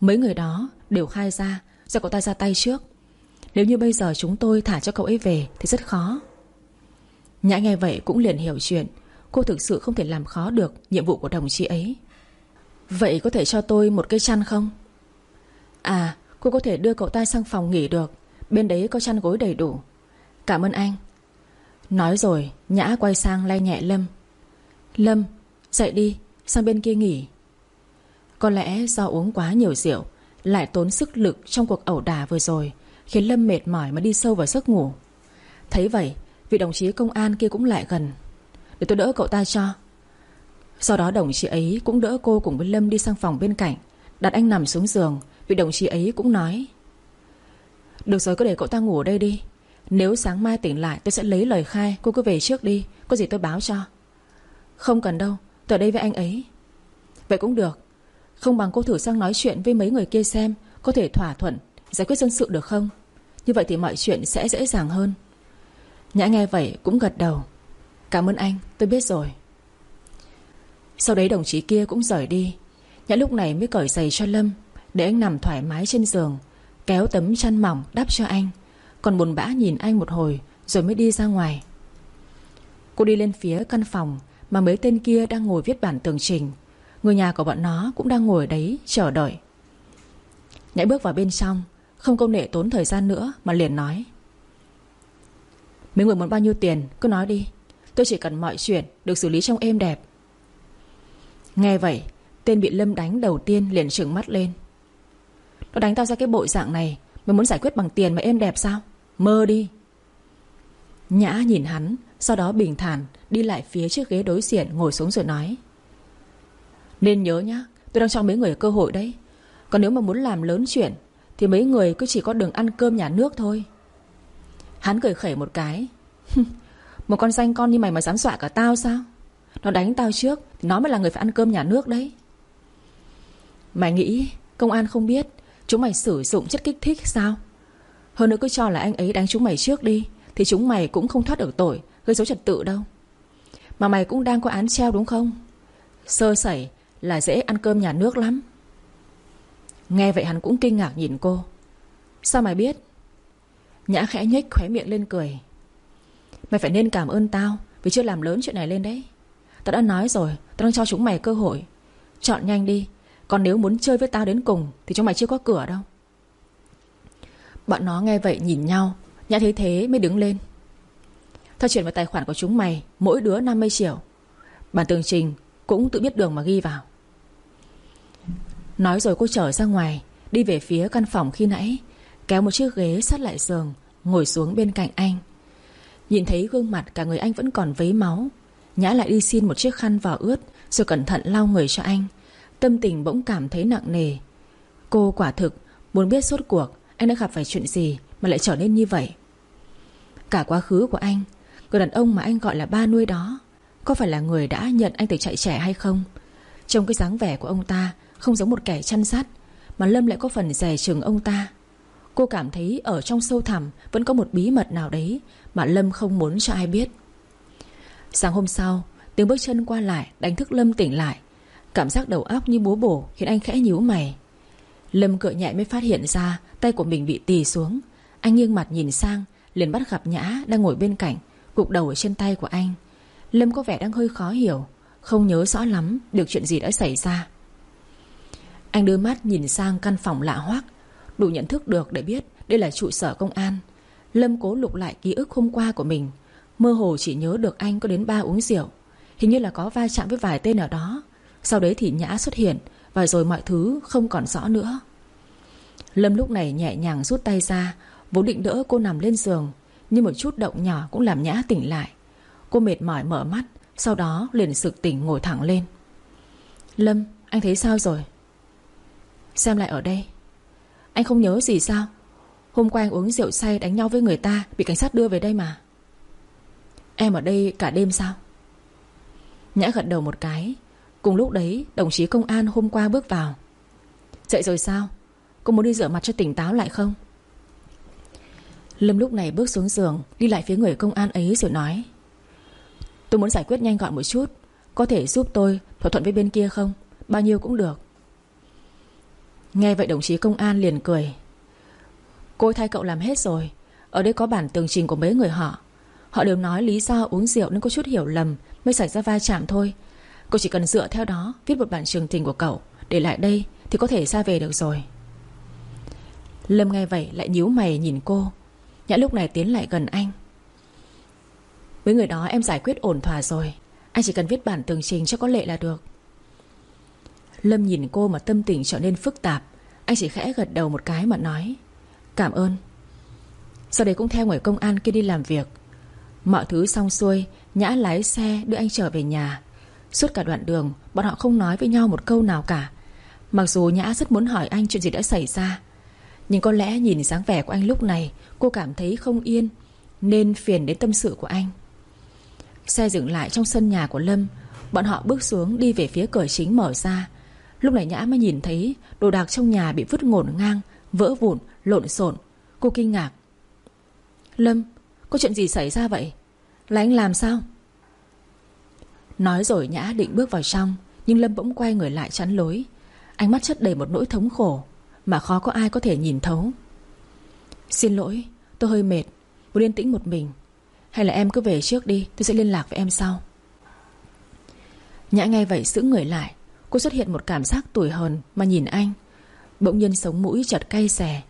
Mấy người đó đều khai ra, Do cậu ta ra tay trước. Nếu như bây giờ chúng tôi thả cho cậu ấy về Thì rất khó. Nhã nghe vậy cũng liền hiểu chuyện. Cô thực sự không thể làm khó được Nhiệm vụ của đồng chí ấy. Vậy có thể cho tôi một cây chăn không? À cô có thể đưa cậu ta sang phòng nghỉ được. Bên đấy có chăn gối đầy đủ. Cảm ơn anh. Nói rồi, Nhã quay sang lay nhẹ Lâm. Lâm, dậy đi, Sang bên kia nghỉ. Có lẽ do uống quá nhiều rượu, Lại tốn sức lực trong cuộc ẩu đả vừa rồi, Khiến Lâm mệt mỏi mà đi sâu vào giấc ngủ. Thấy vậy, Vị đồng chí công an kia cũng lại gần. Để tôi đỡ cậu ta cho. Sau đó đồng chí ấy cũng đỡ cô cùng với Lâm đi sang phòng bên cạnh. Đặt anh nằm xuống giường, Vị đồng chí ấy cũng nói được rồi, cứ để cậu ta ngủ ở đây đi. Nếu sáng mai tỉnh lại, tôi sẽ lấy lời khai. Cô cứ về trước đi. Có gì tôi báo cho. Không cần đâu. Tôi ở đây với anh ấy. Vậy cũng được. Không bằng cô thử sang nói chuyện với mấy người kia xem, Có thể thỏa thuận, Giải quyết dân sự được không? Như vậy thì mọi chuyện sẽ dễ dàng hơn. Nhã nghe vậy cũng gật đầu. Cảm ơn anh, tôi biết rồi. Sau đấy đồng chí kia cũng rời đi. Nhã lúc này mới cởi giày cho Lâm, Để anh nằm thoải mái trên giường. Kéo tấm chăn mỏng đắp cho anh. Còn buồn bã nhìn anh một hồi, Rồi mới đi ra ngoài. Cô đi lên phía căn phòng Mà mấy tên kia đang ngồi viết bản tường trình. Người nhà của bọn nó cũng đang ngồi đấy Chờ đợi. Nhảy bước vào bên trong, Không công nghệ tốn thời gian nữa Mà liền nói. Mấy người muốn bao nhiêu tiền, cứ nói đi. Tôi chỉ cần mọi chuyện được xử lý trong êm đẹp. Nghe vậy, Tên bị Lâm đánh đầu tiên liền trừng mắt lên. Nó đánh tao ra cái bộ dạng này, Mày muốn giải quyết bằng tiền mà êm đẹp sao? Mơ đi. Nhã nhìn hắn, Sau đó bình thản Đi lại phía chiếc ghế đối diện, Ngồi xuống rồi nói. Nên nhớ nhá, Tôi đang cho mấy người cơ hội đấy. Còn nếu mà muốn làm lớn chuyện, Thì mấy người cứ chỉ có đường ăn cơm nhà nước thôi. Hắn cười khẩy một cái. Một con danh con như mày mà dám dọa cả tao sao? Nó đánh tao trước, Thì nó mới là người phải ăn cơm nhà nước đấy. Mày nghĩ, công an không biết Chúng mày sử dụng chất kích thích sao? Hơn nữa cứ cho là anh ấy đánh chúng mày trước đi, Thì chúng mày cũng không thoát được tội, Gây dấu trật tự đâu. Mà mày cũng đang có án treo đúng không? Sơ sẩy là dễ ăn cơm nhà nước lắm. Nghe vậy hắn cũng kinh ngạc nhìn cô. Sao mày biết? Nhã khẽ nhếch khóe miệng lên cười. Mày phải nên cảm ơn tao Vì chưa làm lớn chuyện này lên đấy. Tao đã nói rồi, Tao đang cho chúng mày cơ hội. Chọn nhanh đi còn nếu muốn chơi với tao đến cùng, Thì chúng mày chưa có cửa đâu. Bọn nó nghe vậy nhìn nhau, Nhã thấy thế mới đứng lên. Tao chuyển vào tài khoản của chúng mày, Mỗi đứa 50 triệu. Bản tường trình cũng tự biết đường mà ghi vào. Nói rồi cô trở ra ngoài, Đi về phía căn phòng khi nãy, Kéo một chiếc ghế sát lại giường, Ngồi xuống bên cạnh anh. Nhìn thấy gương mặt cả người anh vẫn còn vấy máu, Nhã lại đi xin một chiếc khăn vào ướt, Rồi cẩn thận lau người cho anh. Tâm tình bỗng cảm thấy nặng nề. Cô quả thực muốn biết suốt cuộc Anh đã gặp phải chuyện gì Mà lại trở nên như vậy. Cả quá khứ của anh Người đàn ông mà anh gọi là ba nuôi đó Có phải là người đã nhận anh từ chạy trẻ hay không? Trong cái dáng vẻ của ông ta Không giống một kẻ chăn sát, Mà Lâm lại có phần rẻ chừng ông ta. Cô cảm thấy ở trong sâu thẳm Vẫn có một bí mật nào đấy Mà Lâm không muốn cho ai biết. Sáng hôm sau Tiếng bước chân qua lại đánh thức Lâm tỉnh lại. Cảm giác đầu óc như búa bổ Khiến anh khẽ nhíu mày. Lâm cựa nhẹ mới phát hiện ra Tay của mình bị tì xuống. Anh nghiêng mặt nhìn sang, liền bắt gặp Nhã đang ngồi bên cạnh Cục đầu ở trên tay của anh. Lâm có vẻ đang hơi khó hiểu, Không nhớ rõ lắm được chuyện gì đã xảy ra. Anh đưa mắt nhìn sang căn phòng lạ hoắc, Đủ nhận thức được để biết Đây là trụ sở công an. Lâm cố lục lại ký ức hôm qua của mình, Mơ hồ chỉ nhớ được anh có đến ba uống rượu. Hình như là có va chạm với vài tên ở đó. Sau đấy thì Nhã xuất hiện Và rồi mọi thứ không còn rõ nữa. Lâm lúc này nhẹ nhàng rút tay ra, Vốn định đỡ cô nằm lên giường, Nhưng một chút động nhỏ cũng làm Nhã tỉnh lại. Cô mệt mỏi mở mắt, Sau đó liền sực tỉnh ngồi thẳng lên. Lâm, anh thấy sao rồi? Xem lại ở đây. Anh không nhớ gì sao? Hôm qua anh uống rượu say đánh nhau với người ta, Bị cảnh sát đưa về đây mà. Em ở đây cả đêm sao? Nhã gật đầu một cái Cùng lúc đấy, đồng chí công an hôm qua bước vào. Dậy rồi sao? Cô muốn đi rửa mặt cho tỉnh táo lại không? Lâm lúc này bước xuống giường, Đi lại phía người công an ấy rồi nói, Tôi muốn giải quyết nhanh gọn một chút, Có thể giúp tôi thỏa thuận với bên kia không? Bao nhiêu cũng được. Nghe vậy đồng chí công an liền cười, Cô thay cậu làm hết rồi, Ở đây có bản tường trình của mấy người họ. Họ đều nói lý do uống rượu nên có chút hiểu lầm Mới xảy ra va chạm thôi Cô chỉ cần dựa theo đó, Viết một bản trường trình của cậu. Để lại đây thì có thể ra về được rồi. Lâm nghe vậy lại nhíu mày nhìn cô. Nhã lúc này tiến lại gần anh. Với người đó em giải quyết ổn thỏa rồi. Anh chỉ cần viết bản tường trình cho có lệ là được. Lâm nhìn cô mà tâm tình trở nên phức tạp. Anh chỉ khẽ gật đầu một cái mà nói, Cảm ơn. Sau đấy cũng theo người công an kia đi làm việc. Mọi thứ xong xuôi, Nhã lái xe đưa anh trở về nhà. Suốt cả đoạn đường Bọn họ không nói với nhau một câu nào cả. Mặc dù Nhã rất muốn hỏi anh chuyện gì đã xảy ra Nhưng có lẽ nhìn dáng vẻ của anh lúc này Cô cảm thấy không yên Nên phiền đến tâm sự của anh. Xe dừng lại trong sân nhà của Lâm Bọn họ bước xuống đi về phía cửa chính mở ra. Lúc này Nhã mới nhìn thấy Đồ đạc trong nhà bị vứt ngổn ngang Vỡ vụn, lộn xộn. Cô kinh ngạc. Lâm, có chuyện gì xảy ra vậy? Là anh làm sao? Nói rồi Nhã định bước vào trong, Nhưng Lâm bỗng quay người lại chắn lối. Ánh mắt chất đầy một nỗi thống khổ, Mà khó có ai có thể nhìn thấu. Xin lỗi, tôi hơi mệt, Muốn yên tĩnh một mình. Hay là em cứ về trước đi, tôi sẽ liên lạc với em sau. Nhã nghe vậy giữ người lại, Cô xuất hiện một cảm giác tủi hờn Mà nhìn anh. Bỗng nhiên sống mũi chợt cay xè.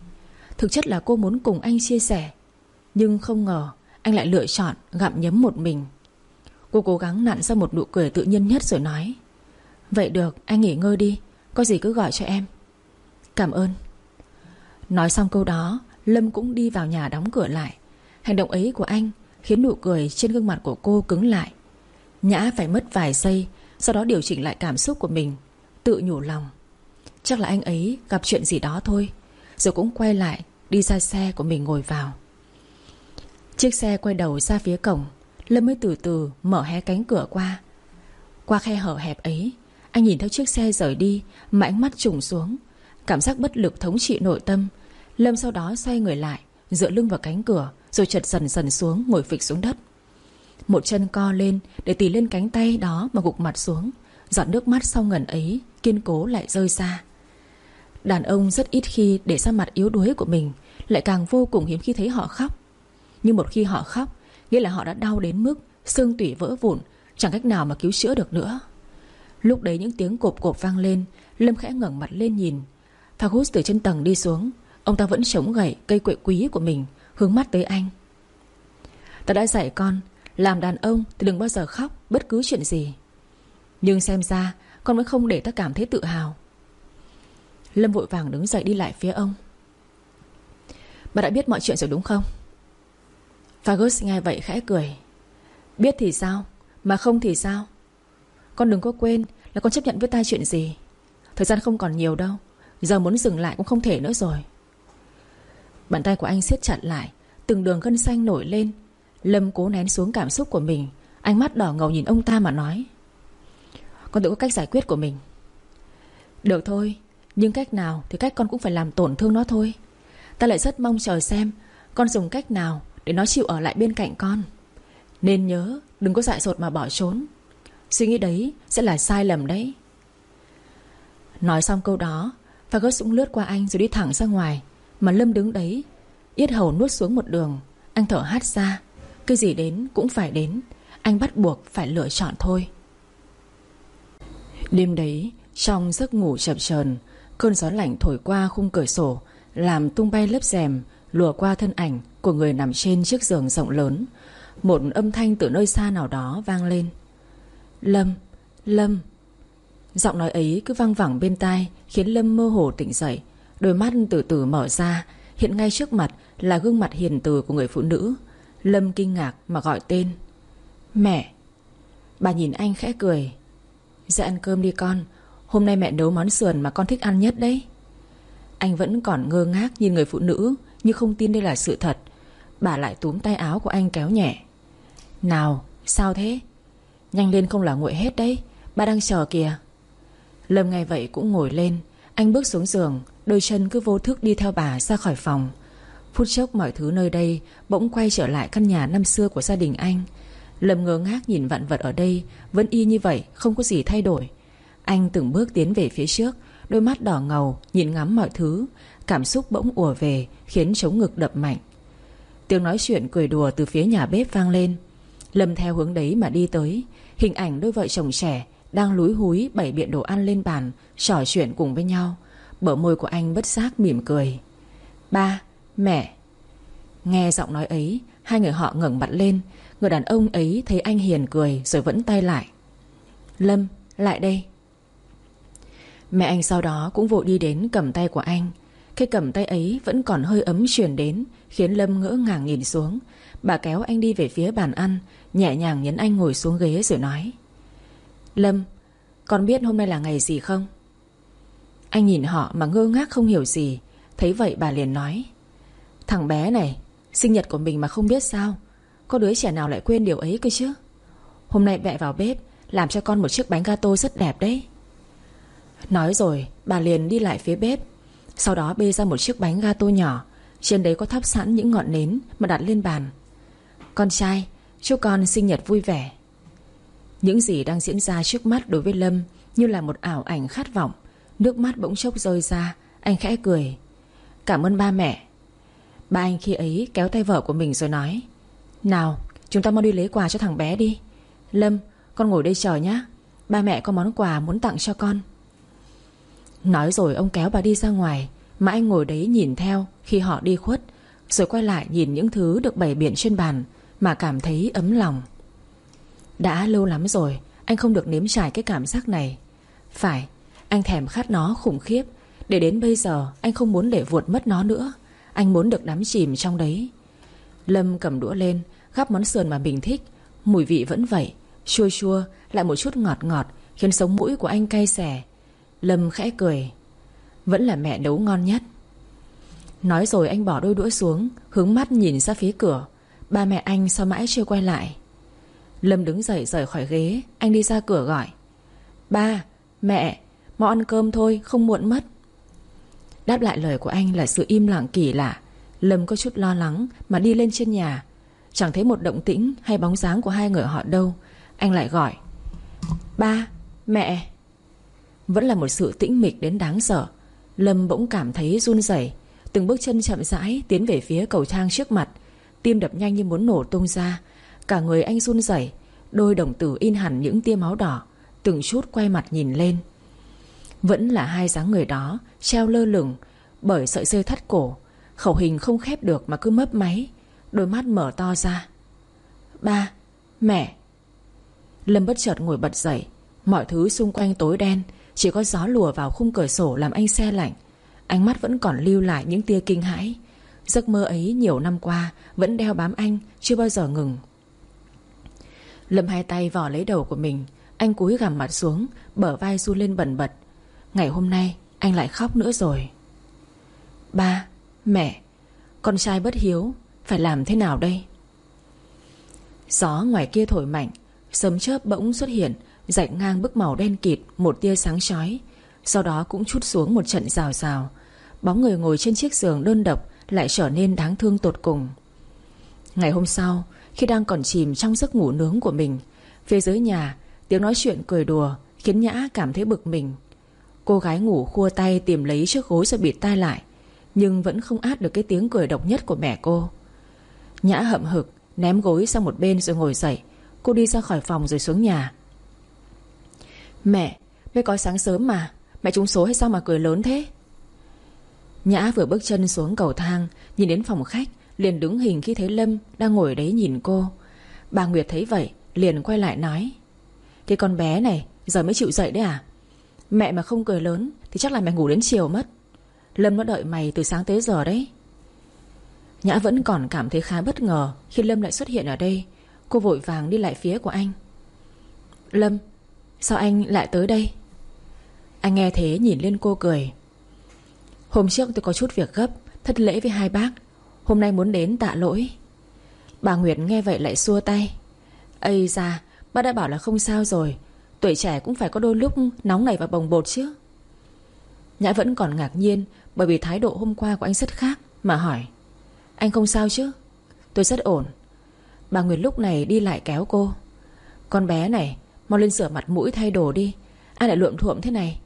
Thực chất là cô muốn cùng anh chia sẻ, Nhưng không ngờ Anh lại lựa chọn gặm nhấm một mình. Cô cố gắng nặn ra một nụ cười tự nhiên nhất rồi nói, Vậy được, anh nghỉ ngơi đi, Có gì cứ gọi cho em. Cảm ơn. Nói xong câu đó, Lâm cũng đi vào nhà đóng cửa lại. Hành động ấy của anh Khiến nụ cười trên gương mặt của cô cứng lại. Nhã phải mất vài giây, Sau đó điều chỉnh lại cảm xúc của mình, Tự nhủ lòng. Chắc là anh ấy gặp chuyện gì đó thôi, Rồi cũng quay lại Đi ra xe của mình ngồi vào. Chiếc xe quay đầu ra phía cổng. Lâm mới từ từ mở hé cánh cửa qua. Qua khe hở hẹp ấy, Anh nhìn theo chiếc xe rời đi, Mà ánh mắt trùng xuống. Cảm giác bất lực thống trị nội tâm. Lâm sau đó xoay người lại, Dựa lưng vào cánh cửa, Rồi chật dần dần xuống, ngồi phịch xuống đất. Một chân co lên để tì lên cánh tay đó Mà gục mặt xuống. Giọt nước mắt sau ngần ấy, Kiên cố lại rơi ra. Đàn ông rất ít khi để ra mặt yếu đuối của mình, Lại càng vô cùng hiếm khi thấy họ khóc. Nhưng một khi họ khóc Nghĩa là họ đã đau đến mức Xương tủy vỡ vụn, Chẳng cách nào mà cứu chữa được nữa. Lúc đấy những tiếng cộp cộp vang lên, Lâm khẽ ngẩng mặt lên nhìn. Fagus từ trên tầng đi xuống, Ông ta vẫn chống gậy cây quệ quý của mình, Hướng mắt tới anh. Ta đã dạy con, Làm đàn ông thì đừng bao giờ khóc Bất cứ chuyện gì. Nhưng xem ra, Con vẫn không để ta cảm thấy tự hào. Lâm vội vàng đứng dậy đi lại phía ông. Bà đã biết mọi chuyện rồi đúng không? Fagus nghe vậy khẽ cười. Biết thì sao? Mà không thì sao? Con đừng có quên là con chấp nhận với tai chuyện gì. Thời gian không còn nhiều đâu. Giờ muốn dừng lại cũng không thể nữa rồi. Bàn tay của anh siết chặt lại, Từng đường gân xanh nổi lên. Lâm cố nén xuống cảm xúc của mình, Ánh mắt đỏ ngầu nhìn ông ta mà nói. Con tự có cách giải quyết của mình. Được thôi, Nhưng cách nào thì cách con cũng phải làm tổn thương nó thôi. Ta lại rất mong chờ xem Con dùng cách nào để nó chịu ở lại bên cạnh con. Nên nhớ, Đừng có dại dột mà bỏ trốn. Suy nghĩ đấy sẽ là sai lầm đấy. Nói xong câu đó Fergus cũng lướt qua anh rồi đi thẳng ra ngoài, Mà Lâm đứng đấy, Yết hầu nuốt xuống một đường. Anh thở hát ra, Cái gì đến cũng phải đến. Anh bắt buộc phải lựa chọn thôi. Đêm đấy, Trong giấc ngủ chập chờn, Cơn gió lạnh thổi qua khung cửa sổ, Làm tung bay lớp rèm Lùa qua thân ảnh của người nằm trên chiếc giường rộng lớn. Một âm thanh từ nơi xa nào đó vang lên. Lâm, Lâm. Giọng nói ấy cứ vang vẳng bên tai Khiến Lâm mơ hồ tỉnh dậy. Đôi mắt từ từ mở ra Hiện ngay trước mặt là gương mặt hiền từ của người phụ nữ. Lâm kinh ngạc mà gọi tên Mẹ. Bà nhìn anh khẽ cười Dạ ăn cơm đi con Hôm nay mẹ nấu món sườn mà con thích ăn nhất đấy. Anh vẫn còn ngơ ngác nhìn người phụ nữ như không tin đây là sự thật. Bà lại túm tay áo của anh kéo nhẹ. Nào, sao thế? Nhanh lên không là nguội hết đấy, Bà đang chờ kìa. Lâm ngay vậy cũng ngồi lên. Anh bước xuống giường, Đôi chân cứ vô thức đi theo bà ra khỏi phòng. Phút chốc mọi thứ nơi đây Bỗng quay trở lại căn nhà năm xưa của gia đình anh. Lâm ngơ ngác nhìn vạn vật ở đây, Vẫn y như vậy, Không có gì thay đổi. Anh từng bước tiến về phía trước, Đôi mắt đỏ ngầu, Nhìn ngắm mọi thứ. Cảm xúc bỗng ùa về Khiến chống ngực đập mạnh. Tiếng nói chuyện cười đùa từ phía nhà bếp vang lên. Lâm theo hướng đấy mà đi tới Hình ảnh đôi vợ chồng trẻ Đang lúi húi bày biện đồ ăn lên bàn Trò chuyện cùng với nhau. Bờ môi của anh bất giác mỉm cười. Ba, mẹ. Nghe giọng nói ấy Hai người họ ngẩng mặt lên. Người đàn ông ấy thấy anh hiền cười Rồi vẫn tay lại. Lâm, lại đây. Mẹ anh sau đó cũng vội đi đến cầm tay của anh. Cái cầm tay ấy vẫn còn hơi ấm chuyển đến, Khiến Lâm ngỡ ngàng nhìn xuống. Bà kéo anh đi về phía bàn ăn, Nhẹ nhàng nhấn anh ngồi xuống ghế rồi nói. Lâm, Con biết hôm nay là ngày gì không? Anh nhìn họ mà ngơ ngác không hiểu gì, Thấy vậy bà liền nói. Thằng bé này, Sinh nhật của mình mà không biết sao, Có đứa trẻ nào lại quên điều ấy cơ chứ? Hôm nay mẹ vào bếp, Làm cho con một chiếc bánh gato rất đẹp đấy. Nói rồi, bà liền đi lại phía bếp sau đó bê ra một chiếc bánh gato nhỏ. Trên đấy có thắp sẵn những ngọn nến Mà đặt lên bàn. Con trai, chúc con sinh nhật vui vẻ. Những gì đang diễn ra trước mắt đối với Lâm Như là một ảo ảnh khát vọng. Nước mắt bỗng chốc rơi ra, Anh khẽ cười. Cảm ơn ba mẹ. Ba anh khi ấy kéo tay vợ của mình rồi nói, Nào, chúng ta mau đi lấy quà cho thằng bé đi. Lâm, con ngồi đây chờ nhé Ba mẹ có món quà muốn tặng cho con. Nói rồi ông kéo bà đi ra ngoài Mà anh ngồi đấy nhìn theo Khi họ đi khuất, Rồi quay lại nhìn những thứ được bày biện trên bàn Mà cảm thấy ấm lòng. Đã lâu lắm rồi, Anh không được nếm trải cái cảm giác này. Phải, Anh thèm khát nó khủng khiếp, Để đến bây giờ anh không muốn để vuột mất nó nữa. Anh muốn được đắm chìm trong đấy. Lâm cầm đũa lên, Gắp món sườn mà mình thích. Mùi vị vẫn vậy, Chua chua, Lại một chút ngọt ngọt, Khiến sống mũi của anh cay xè. Lâm khẽ cười. Vẫn là mẹ nấu ngon nhất. Nói rồi anh bỏ đôi đũa xuống Hướng mắt nhìn ra phía cửa. Ba mẹ anh sao mãi chưa quay lại? Lâm đứng dậy rời khỏi ghế Anh đi ra cửa gọi. Ba, mẹ, mau ăn cơm thôi Không muộn mất. Đáp lại lời của anh là sự im lặng kỳ lạ. Lâm có chút lo lắng Mà đi lên trên nhà. Chẳng thấy một động tĩnh hay bóng dáng của hai người họ đâu. Anh lại gọi. Ba, mẹ vẫn là một sự tĩnh mịch đến đáng sợ. Lâm bỗng cảm thấy run rẩy Từng bước chân chậm rãi tiến về phía cầu thang trước mặt. Tim đập nhanh như muốn nổ tung ra. Cả người anh run rẩy Đôi đồng tử in hẳn những tia máu đỏ Từng chút quay mặt nhìn lên. Vẫn là hai dáng người đó Treo lơ lửng Bởi sợi dây thắt cổ. Khẩu hình không khép được mà cứ mấp máy Đôi mắt mở to ra. Ba, mẹ. Lâm bất chợt ngồi bật dậy Mọi thứ xung quanh tối đen chỉ có gió lùa vào khung cửa sổ làm anh xe lạnh. Ánh mắt vẫn còn lưu lại những tia kinh hãi. Giấc mơ ấy nhiều năm qua Vẫn đeo bám anh Chưa bao giờ ngừng. Lâm hai tay vỏ lấy đầu của mình Anh cúi gằm mặt xuống Bở vai run lên bẩn bật. Ngày hôm nay anh lại khóc nữa rồi. Ba, mẹ Con trai bất hiếu Phải làm thế nào đây? Gió ngoài kia thổi mạnh Sấm chớp bỗng xuất hiện Rạch ngang bức màu đen kịt, Một tia sáng chói. Sau đó cũng chút xuống một trận rào rào. Bóng người ngồi trên chiếc giường đơn độc Lại trở nên đáng thương tột cùng. Ngày hôm sau, Khi đang còn chìm trong giấc ngủ nướng của mình, Phía dưới nhà, Tiếng nói chuyện cười đùa Khiến Nhã cảm thấy bực mình. Cô gái ngủ khua tay tìm lấy chiếc gối rồi bịt tai lại, Nhưng vẫn không át được cái tiếng cười độc nhất của mẹ cô. Nhã hậm hực Ném gối sang một bên rồi ngồi dậy. Cô đi ra khỏi phòng rồi xuống nhà. Mẹ Mới có sáng sớm mà. Mẹ trúng số hay sao mà cười lớn thế? Nhã vừa bước chân xuống cầu thang, Nhìn đến phòng khách, Liền đứng hình khi thấy Lâm đang ngồi đấy nhìn cô. Bà Nguyệt thấy vậy, Liền quay lại nói, Cái con bé này, giờ mới chịu dậy đấy à? Mẹ mà không cười lớn, Thì chắc là mẹ ngủ đến chiều mất. Lâm nó đợi mày từ sáng tới giờ đấy. Nhã vẫn còn cảm thấy khá bất ngờ Khi Lâm lại xuất hiện ở đây. Cô vội vàng đi lại phía của anh. Lâm Sao anh lại tới đây? Anh nghe thế nhìn lên cô cười. Hôm trước tôi có chút việc gấp, Thất lễ với hai bác. Hôm nay muốn đến tạ lỗi. Bà Nguyệt nghe vậy lại xua tay. Ây ra Bác đã bảo là không sao rồi. Tuổi trẻ cũng phải có đôi lúc nóng nảy và bồng bột chứ. Nhã vẫn còn ngạc nhiên Bởi vì thái độ hôm qua của anh rất khác Mà hỏi. Anh không sao chứ? Tôi rất ổn. Bà Nguyệt lúc này đi lại kéo cô. Con bé này Mau lên sửa mặt mũi thay đồ đi. Ai lại luộm thuộm thế này?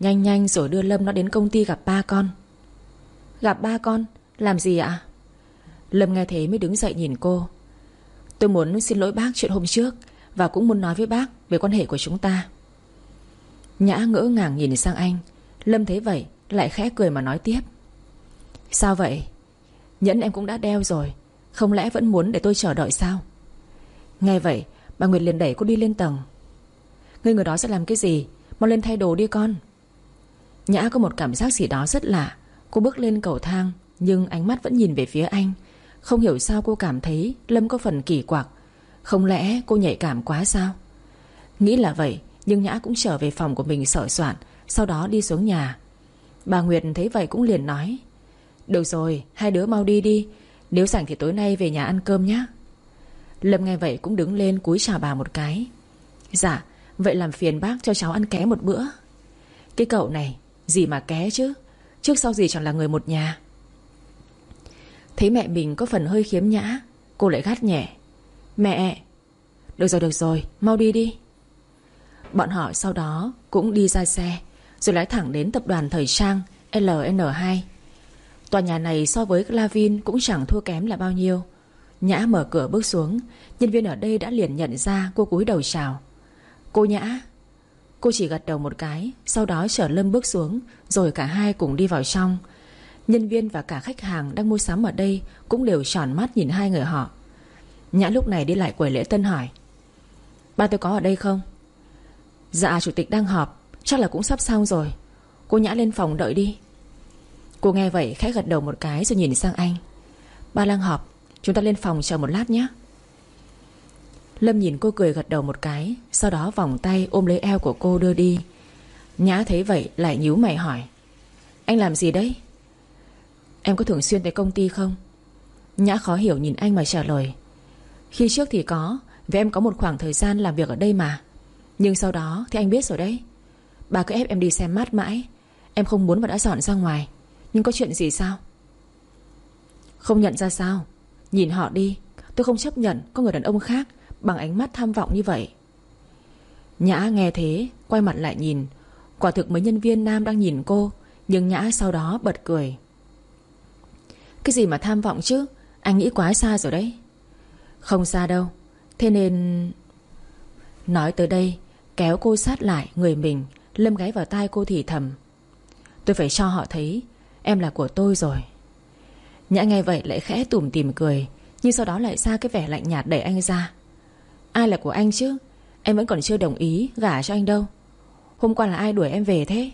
Nhanh nhanh rồi đưa Lâm nó đến công ty gặp ba con. Gặp ba con? Làm gì ạ? Lâm nghe thế mới đứng dậy nhìn cô. Tôi muốn xin lỗi bác chuyện hôm trước Và cũng muốn nói với bác Về quan hệ của chúng ta. Nhã ngỡ ngàng nhìn sang anh. Lâm thấy vậy lại khẽ cười mà nói tiếp. Sao vậy? Nhẫn em cũng đã đeo rồi. Không lẽ vẫn muốn để tôi chờ đợi sao? Nghe vậy, Bà Nguyệt liền đẩy cô đi lên tầng. Người người đó sẽ làm cái gì? Mau lên thay đồ đi con. Nhã có một cảm giác gì đó rất lạ. Cô bước lên cầu thang, Nhưng ánh mắt vẫn nhìn về phía anh. Không hiểu sao cô cảm thấy Lâm có phần kỳ quặc. Không lẽ cô nhạy cảm quá sao? Nghĩ là vậy, Nhưng Nhã cũng trở về phòng của mình sợ soạn, Sau đó đi xuống nhà. Bà Nguyệt thấy vậy cũng liền nói, Được rồi, hai đứa mau đi đi. Nếu rảnh thì tối nay về nhà ăn cơm nhé Lâm nghe vậy cũng đứng lên cúi chào bà một cái. Dạ Vậy làm phiền bác cho cháu ăn ké một bữa. Cái cậu này, Gì mà ké chứ? Trước sau gì chẳng là người một nhà. Thấy mẹ mình có phần hơi khiếm nhã, Cô lại gắt nhẹ. Mẹ, Được rồi được rồi, mau đi đi. Bọn họ sau đó cũng đi ra xe, Rồi lái thẳng đến tập đoàn thời trang LN2 Tòa nhà này so với Clavin Cũng chẳng thua kém là bao nhiêu. Nhã mở cửa bước xuống, Nhân viên ở đây đã liền nhận ra cô cúi đầu chào. Cô Nhã. Cô chỉ gật đầu một cái, Sau đó chở Lâm bước xuống, Rồi cả hai cùng đi vào trong. Nhân viên và cả khách hàng đang mua sắm ở đây Cũng đều tròn mắt nhìn hai người họ. Nhã lúc này đi lại quầy lễ tân hỏi, Ba tôi có ở đây không? Dạ chủ tịch đang họp, Chắc là cũng sắp xong rồi. Cô Nhã lên phòng đợi đi. Cô nghe vậy khẽ gật đầu một cái rồi nhìn sang anh. Ba đang họp, Chúng ta lên phòng chờ một lát nhé. Lâm nhìn cô cười gật đầu một cái, Sau đó vòng tay ôm lấy eo của cô đưa đi. Nhã thấy vậy lại nhíu mày hỏi, Anh làm gì đấy? Em có thường xuyên tới công ty không? Nhã khó hiểu nhìn anh mà trả lời, Khi trước thì có, Vì em có một khoảng thời gian làm việc ở đây mà. Nhưng sau đó thì anh biết rồi đấy. Bà cứ ép em đi xem mắt mãi. Em không muốn và đã dọn ra ngoài. Nhưng có chuyện gì sao? Không nhận ra sao. Nhìn họ đi, Tôi không chấp nhận có người đàn ông khác Bằng ánh mắt tham vọng như vậy. Nhã nghe thế, Quay mặt lại nhìn. Quả thực mấy nhân viên nam đang nhìn cô, Nhưng Nhã sau đó bật cười. Cái gì mà tham vọng chứ? Anh nghĩ quá xa rồi đấy. Không xa đâu. Thế nên Nói tới đây, Kéo cô sát lại người mình, Lâm gáy vào tai cô thì thầm. Tôi phải cho họ thấy, Em là của tôi rồi. Nhã nghe vậy lại khẽ tủm tìm cười, Nhưng sau đó lại ra cái vẻ lạnh nhạt đẩy anh ra. Ai là của anh chứ? Em vẫn còn chưa đồng ý gả cho anh đâu. Hôm qua là ai đuổi em về thế?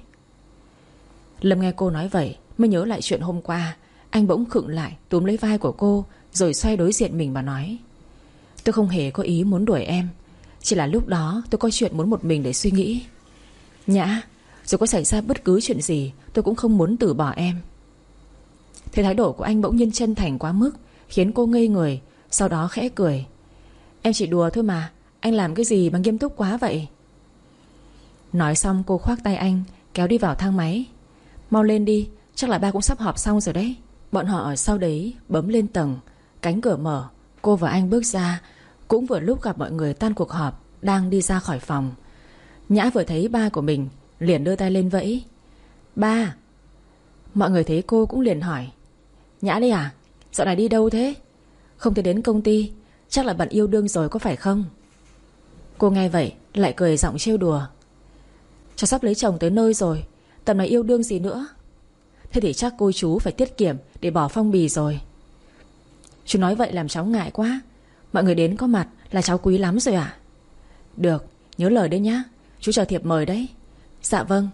Lâm nghe cô nói vậy, Mới nhớ lại chuyện hôm qua. Anh bỗng khựng lại, túm lấy vai của cô, Rồi xoay đối diện mình mà nói. Tôi không hề có ý muốn đuổi em. Chỉ là lúc đó tôi có chuyện muốn một mình để suy nghĩ. Nhã, Dù có xảy ra bất cứ chuyện gì, Tôi cũng không muốn từ bỏ em. Thế thái độ của anh bỗng nhiên chân thành quá mức, Khiến cô ngây người, Sau đó khẽ cười. Em chỉ đùa thôi mà. Anh làm cái gì mà nghiêm túc quá vậy? Nói xong, cô khoác tay anh, Kéo đi vào thang máy. Mau lên đi, Chắc là ba cũng sắp họp xong rồi đấy. Bọn họ ở sau đấy, bấm lên tầng, Cánh cửa mở. Cô và anh bước ra. Cũng vừa lúc gặp mọi người tan cuộc họp, Đang đi ra khỏi phòng. Nhã vừa thấy ba của mình, Liền đưa tay lên vẫy. Ba. Mọi người thấy cô cũng liền hỏi. Nhã đây à? Dạo này đi đâu thế? Không thể đến công ty. Chắc là bạn yêu đương rồi có phải không? Cô nghe vậy, lại cười giọng trêu đùa. Cháu sắp lấy chồng tới nơi rồi, Tầm này yêu đương gì nữa? Thế thì chắc cô chú phải tiết kiệm Để bỏ phong bì rồi. Chú nói vậy làm cháu ngại quá. Mọi người đến có mặt là cháu quý lắm rồi à Được, nhớ lời đấy nhá. Chú chờ thiệp mời đấy. Dạ vâng.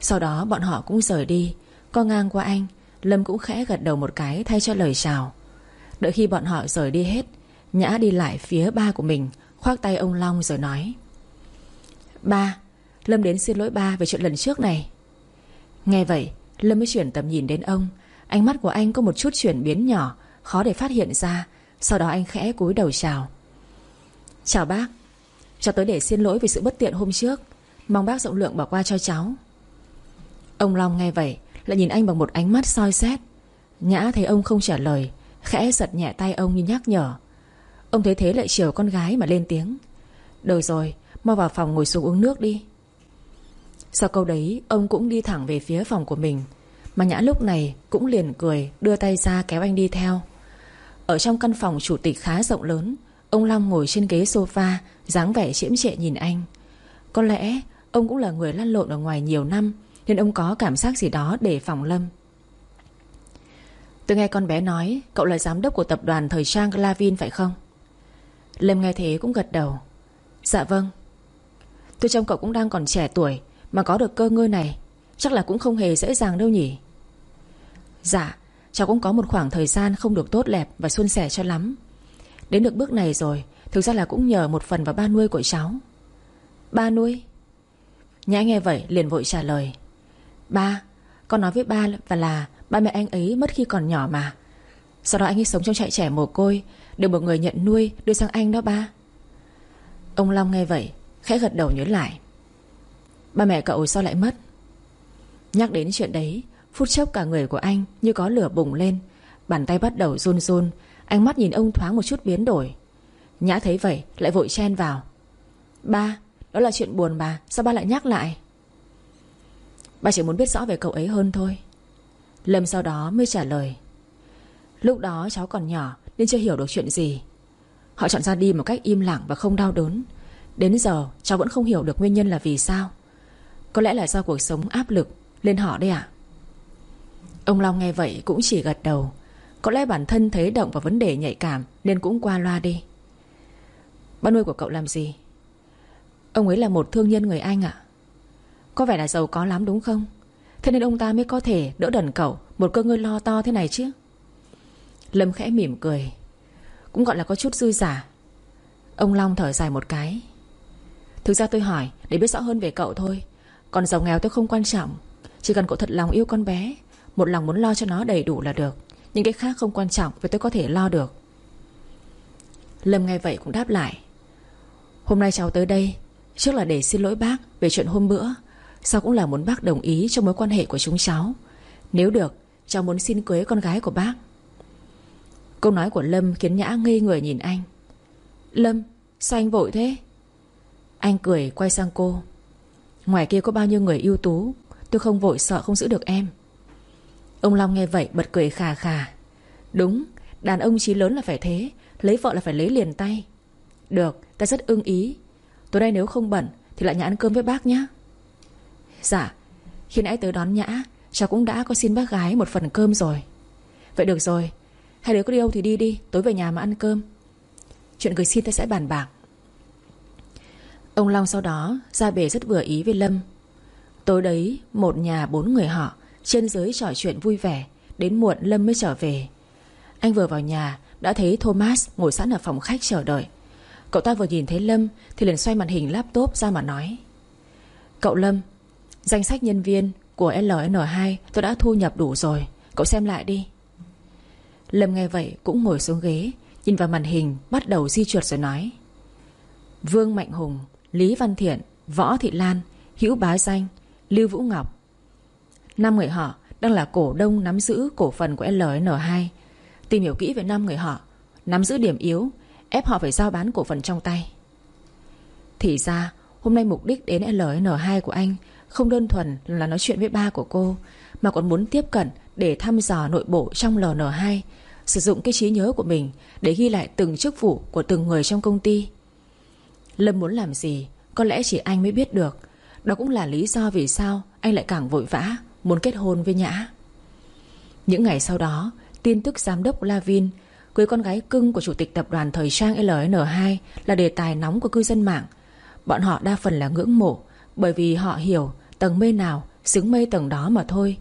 Sau đó bọn họ cũng rời đi. Co ngang qua anh, Lâm cũng khẽ gật đầu một cái thay cho lời chào. Đợi khi bọn họ rời đi hết Nhã đi lại phía ba của mình, Khoác tay ông Long rồi nói. Ba, Lâm đến xin lỗi ba về chuyện lần trước này. Nghe vậy, Lâm mới chuyển tầm nhìn đến ông. Ánh mắt của anh có một chút chuyển biến nhỏ, Khó để phát hiện ra. Sau đó anh khẽ cúi đầu chào. Chào bác. Cháu tới để xin lỗi vì sự bất tiện hôm trước. Mong bác rộng lượng bỏ qua cho cháu. Ông Long nghe vậy, Lại nhìn anh bằng một ánh mắt soi xét. Nhã thấy ông không trả lời, Khẽ giật nhẹ tay ông như nhắc nhở. Ông thấy thế lại chiều con gái mà lên tiếng. Đời rồi, Mau vào phòng ngồi xuống uống nước đi. Sau câu đấy, Ông cũng đi thẳng về phía phòng của mình. Mà Nhã lúc này cũng liền cười, Đưa tay ra kéo anh đi theo. Ở trong căn phòng chủ tịch khá rộng lớn, Ông Long ngồi trên ghế sofa, dáng vẻ chiếm trệ nhìn anh. Có lẽ ông cũng là người lăn lộn ở ngoài nhiều năm, Nên ông có cảm giác gì đó để phòng Lâm. Tôi nghe con bé nói, Cậu là giám đốc của tập đoàn thời trang Glavin phải không? Lâm nghe thế cũng gật đầu. Dạ vâng. Tôi trông cậu cũng đang còn trẻ tuổi, Mà có được cơ ngơi này, Chắc là cũng không hề dễ dàng đâu nhỉ? Dạ Cháu cũng có một khoảng thời gian không được tốt đẹp Và xuân sẻ cho lắm. Đến được bước này rồi, Thực ra là cũng nhờ một phần vào ba nuôi của cháu. Ba nuôi? Nhã nghe vậy liền vội trả lời. Ba, Con nói với ba và là Ba mẹ anh ấy mất khi còn nhỏ mà. Sau đó anh ấy sống trong trại trẻ mồ côi được một người nhận nuôi, đưa sang anh đó ba. Ông Long nghe vậy, Khẽ gật đầu nhớ lại. Ba mẹ cậu sao lại mất? Nhắc đến chuyện đấy, Phút chốc cả người của anh như có lửa bùng lên. Bàn tay bắt đầu run run, Ánh mắt nhìn ông thoáng một chút biến đổi. Nhã thấy vậy, lại vội chen vào. Ba, Đó là chuyện buồn bà Sao ba lại nhắc lại? Ba chỉ muốn biết rõ về cậu ấy hơn thôi. Lâm sau đó mới trả lời. Lúc đó cháu còn nhỏ nên chưa hiểu được chuyện gì. Họ chọn ra đi một cách im lặng và không đau đớn. Đến giờ, cháu vẫn không hiểu được nguyên nhân là vì sao. Có lẽ là do cuộc sống áp lực Lên họ đấy ạ. Ông Long nghe vậy cũng chỉ gật đầu. Có lẽ bản thân thấy động vào vấn đề nhạy cảm Nên cũng qua loa đi. Ba nuôi của cậu làm gì? Ông ấy là một thương nhân người Anh ạ. Có vẻ là giàu có lắm đúng không? Thế nên ông ta mới có thể đỡ đần cậu Một cơ ngơi lo to thế này chứ. Lâm khẽ mỉm cười. Cũng gọi là có chút dư giả. Ông Long thở dài một cái. Thực ra tôi hỏi, để biết rõ hơn về cậu thôi. Còn giàu nghèo tôi không quan trọng. Chỉ cần cậu thật lòng yêu con bé, Một lòng muốn lo cho nó đầy đủ là được. Những cái khác không quan trọng, Vì tôi có thể lo được. Lâm nghe vậy cũng đáp lại. Hôm nay cháu tới đây, Trước là để xin lỗi bác về chuyện hôm bữa. Sau cũng là muốn bác đồng ý cho mối quan hệ của chúng cháu. Nếu được, Cháu muốn xin cưới con gái của bác. Câu nói của Lâm khiến Nhã ngây người nhìn anh. Lâm, Sao anh vội thế? Anh cười, quay sang cô. Ngoài kia có bao nhiêu người ưu tú? Tôi không vội sợ không giữ được em. Ông Long nghe vậy bật cười khà khà. Đúng, Đàn ông chí lớn là phải thế, Lấy vợ là phải lấy liền tay. Được, ta rất ưng ý. Tối nay nếu không bận Thì lại nhà ăn cơm với bác nhé Dạ Khi nãy tới đón Nhã, Cháu cũng đã có xin bác gái một phần cơm rồi. Vậy được rồi Hai đứa có đi đâu thì đi đi, Tối về nhà mà ăn cơm. Chuyện gửi xin ta sẽ bàn bạc. Ông Long sau đó ra bề rất vừa ý với Lâm. Tối đấy, Một nhà bốn người họ, Trên dưới trò chuyện vui vẻ, Đến muộn Lâm mới trở về. Anh vừa vào nhà, Đã thấy Thomas ngồi sẵn ở phòng khách chờ đợi. Cậu ta vừa nhìn thấy Lâm, Thì liền xoay màn hình laptop ra mà nói. Cậu Lâm, Danh sách nhân viên của LN2 Tôi đã thu nhập đủ rồi, Cậu xem lại đi. Lâm nghe vậy cũng ngồi xuống ghế, Nhìn vào màn hình, bắt đầu di chuột rồi nói. Vương Mạnh Hùng, Lý Văn Thiện, Võ Thị Lan, Hữu Bá Danh, Lưu Vũ Ngọc. Năm người họ đang là cổ đông nắm giữ cổ phần của LN2 Tìm hiểu kỹ về năm người họ, Nắm giữ điểm yếu, Ép họ phải giao bán cổ phần trong tay. Thì ra, hôm nay mục đích đến LN2 của anh Không đơn thuần là nói chuyện với ba của cô, Mà còn muốn tiếp cận để thăm dò nội bộ trong LN2 Sử dụng cái trí nhớ của mình Để ghi lại từng chức vụ của từng người trong công ty. Lâm muốn làm gì, Có lẽ chỉ anh mới biết được. Đó cũng là lý do vì sao Anh lại càng vội vã, Muốn kết hôn với Nhã. Những ngày sau đó, Tin tức giám đốc Lavin, Cưới con gái cưng của chủ tịch tập đoàn thời trang LN2 Là đề tài nóng của cư dân mạng. Bọn họ đa phần là ngưỡng mộ, Bởi vì họ hiểu tầng mây nào Xứng mây tầng đó mà thôi.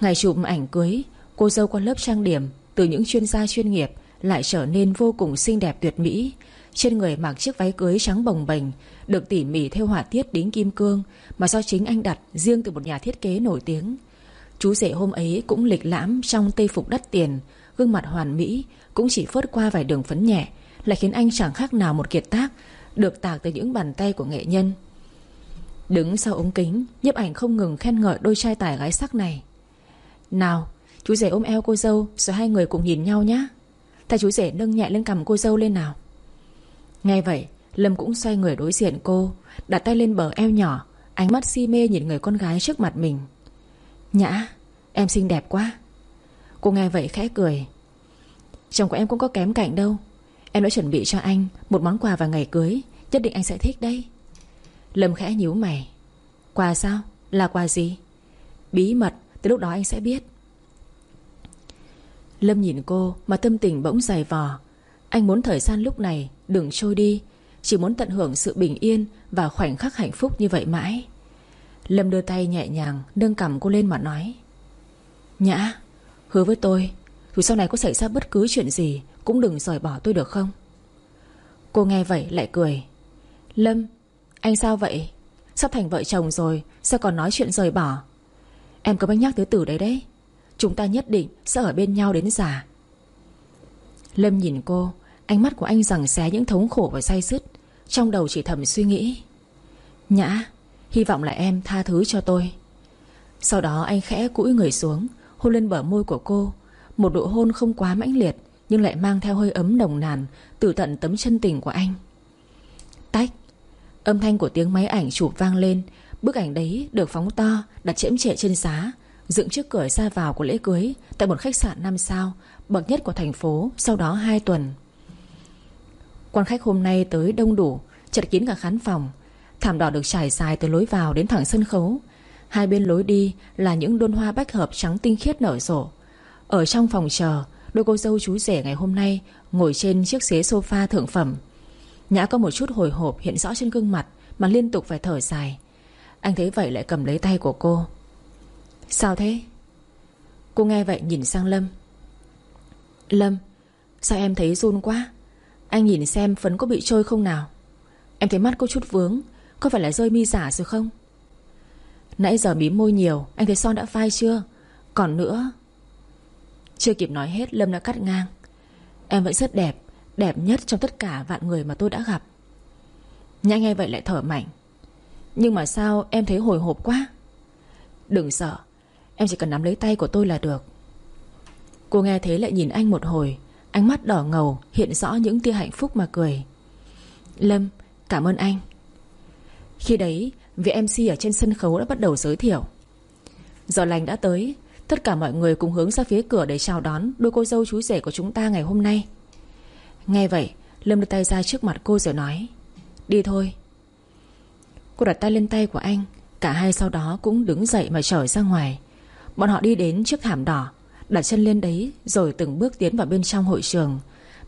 Ngày chụp ảnh cưới, Cô dâu qua lớp trang điểm từ những chuyên gia chuyên nghiệp Lại trở nên vô cùng xinh đẹp tuyệt mỹ. Trên người mặc chiếc váy cưới trắng bồng bềnh, Được tỉ mỉ theo họa tiết đính kim cương Mà do chính anh đặt riêng từ một nhà thiết kế nổi tiếng. Chú rể hôm ấy cũng lịch lãm Trong tây phục đắt tiền, Gương mặt hoàn mỹ, Cũng chỉ phớt qua vài đường phấn nhẹ, Lại khiến anh chẳng khác nào một kiệt tác, Được tạc từ những bàn tay của nghệ nhân. Đứng sau ống kính nhiếp ảnh không ngừng khen ngợi đôi trai tài gái sắc này. Nào Chú rể ôm eo cô dâu, Rồi hai người cùng nhìn nhau nhé Thay chú rể nâng nhẹ lên cầm cô dâu lên nào. Nghe vậy, Lâm cũng xoay người đối diện cô, Đặt tay lên bờ eo nhỏ, Ánh mắt si mê nhìn người con gái trước mặt mình. Nhã, Em xinh đẹp quá. Cô nghe vậy khẽ cười. Chồng của em cũng có kém cạnh đâu. Em đã chuẩn bị cho anh Một món quà vào ngày cưới, Nhất định anh sẽ thích đấy. Lâm khẽ nhíu mày. Quà sao? Là quà gì? Bí mật, Từ lúc đó anh sẽ biết. Lâm nhìn cô Mà tâm tình bỗng dày vò. Anh muốn thời gian lúc này Đừng trôi đi, Chỉ muốn tận hưởng sự bình yên Và khoảnh khắc hạnh phúc như vậy mãi. Lâm đưa tay nhẹ nhàng Nâng cầm cô lên mà nói, Nhã, Hứa với tôi, Dù sau này có xảy ra bất cứ chuyện gì Cũng đừng rời bỏ tôi được không? Cô nghe vậy lại cười, Lâm, Anh sao vậy? Sắp thành vợ chồng rồi, Sao còn nói chuyện rời bỏ? Em có bánh nhắc tới từ đấy đấy. Chúng ta nhất định sẽ ở bên nhau đến già. Lâm nhìn cô, Ánh mắt của anh rằng xé những thống khổ và say sứt. Trong đầu chỉ thầm suy nghĩ. Nhã, Hy vọng là em tha thứ cho tôi. Sau đó anh khẽ cũi người xuống, Hôn lên bờ môi của cô. Một độ hôn không quá mãnh liệt, Nhưng lại mang theo hơi ấm nồng nàn Từ tận tấm chân tình của anh. Tách, Âm thanh của tiếng máy ảnh chụp vang lên. Bức ảnh đấy được phóng to, Đặt chễm trệ trên giá. Dựng trước cửa ra vào của lễ cưới Tại một khách sạn 5 sao, Bậc nhất của thành phố, Sau đó 2 tuần. Quan khách hôm nay tới đông đủ, Chật kín cả khán phòng. Thảm đỏ được trải dài từ lối vào đến thẳng sân khấu. Hai bên lối đi là những đôn hoa bách hợp trắng tinh khiết nở rộ. Ở trong phòng chờ, Đôi cô dâu chú rể ngày hôm nay Ngồi trên chiếc ghế sofa thượng phẩm. Nhã có một chút hồi hộp hiện rõ trên gương mặt Mà liên tục phải thở dài. Anh thấy vậy lại cầm lấy tay của cô. Sao thế? Cô nghe vậy nhìn sang Lâm. Lâm, Sao em thấy run quá? Anh nhìn xem phấn có bị trôi không nào? Em thấy mắt có chút vướng, Có phải là rơi mi giả rồi không? Nãy giờ bí môi nhiều, Anh thấy son đã phai chưa? Còn nữa. Chưa kịp nói hết, Lâm đã cắt ngang. Em vẫn rất đẹp Đẹp nhất trong tất cả vạn người mà tôi đã gặp. Nhã nghe vậy lại thở mạnh. Nhưng mà sao em thấy hồi hộp quá? Đừng sợ Em chỉ cần nắm lấy tay của tôi là được. Cô nghe thế lại nhìn anh một hồi, Ánh mắt đỏ ngầu, Hiện rõ những tia hạnh phúc mà cười. Lâm, cảm ơn anh. Khi đấy, Vị MC ở trên sân khấu đã bắt đầu giới thiệu. Giờ lành đã tới, Tất cả mọi người cùng hướng ra phía cửa để chào đón Đôi cô dâu chú rể của chúng ta ngày hôm nay. Nghe vậy, Lâm đưa tay ra trước mặt cô rồi nói, Đi thôi. Cô đặt tay lên tay của anh, Cả hai sau đó cũng đứng dậy mà trở ra ngoài. Bọn họ đi đến chiếc thảm đỏ, Đặt chân lên đấy Rồi từng bước tiến vào bên trong hội trường.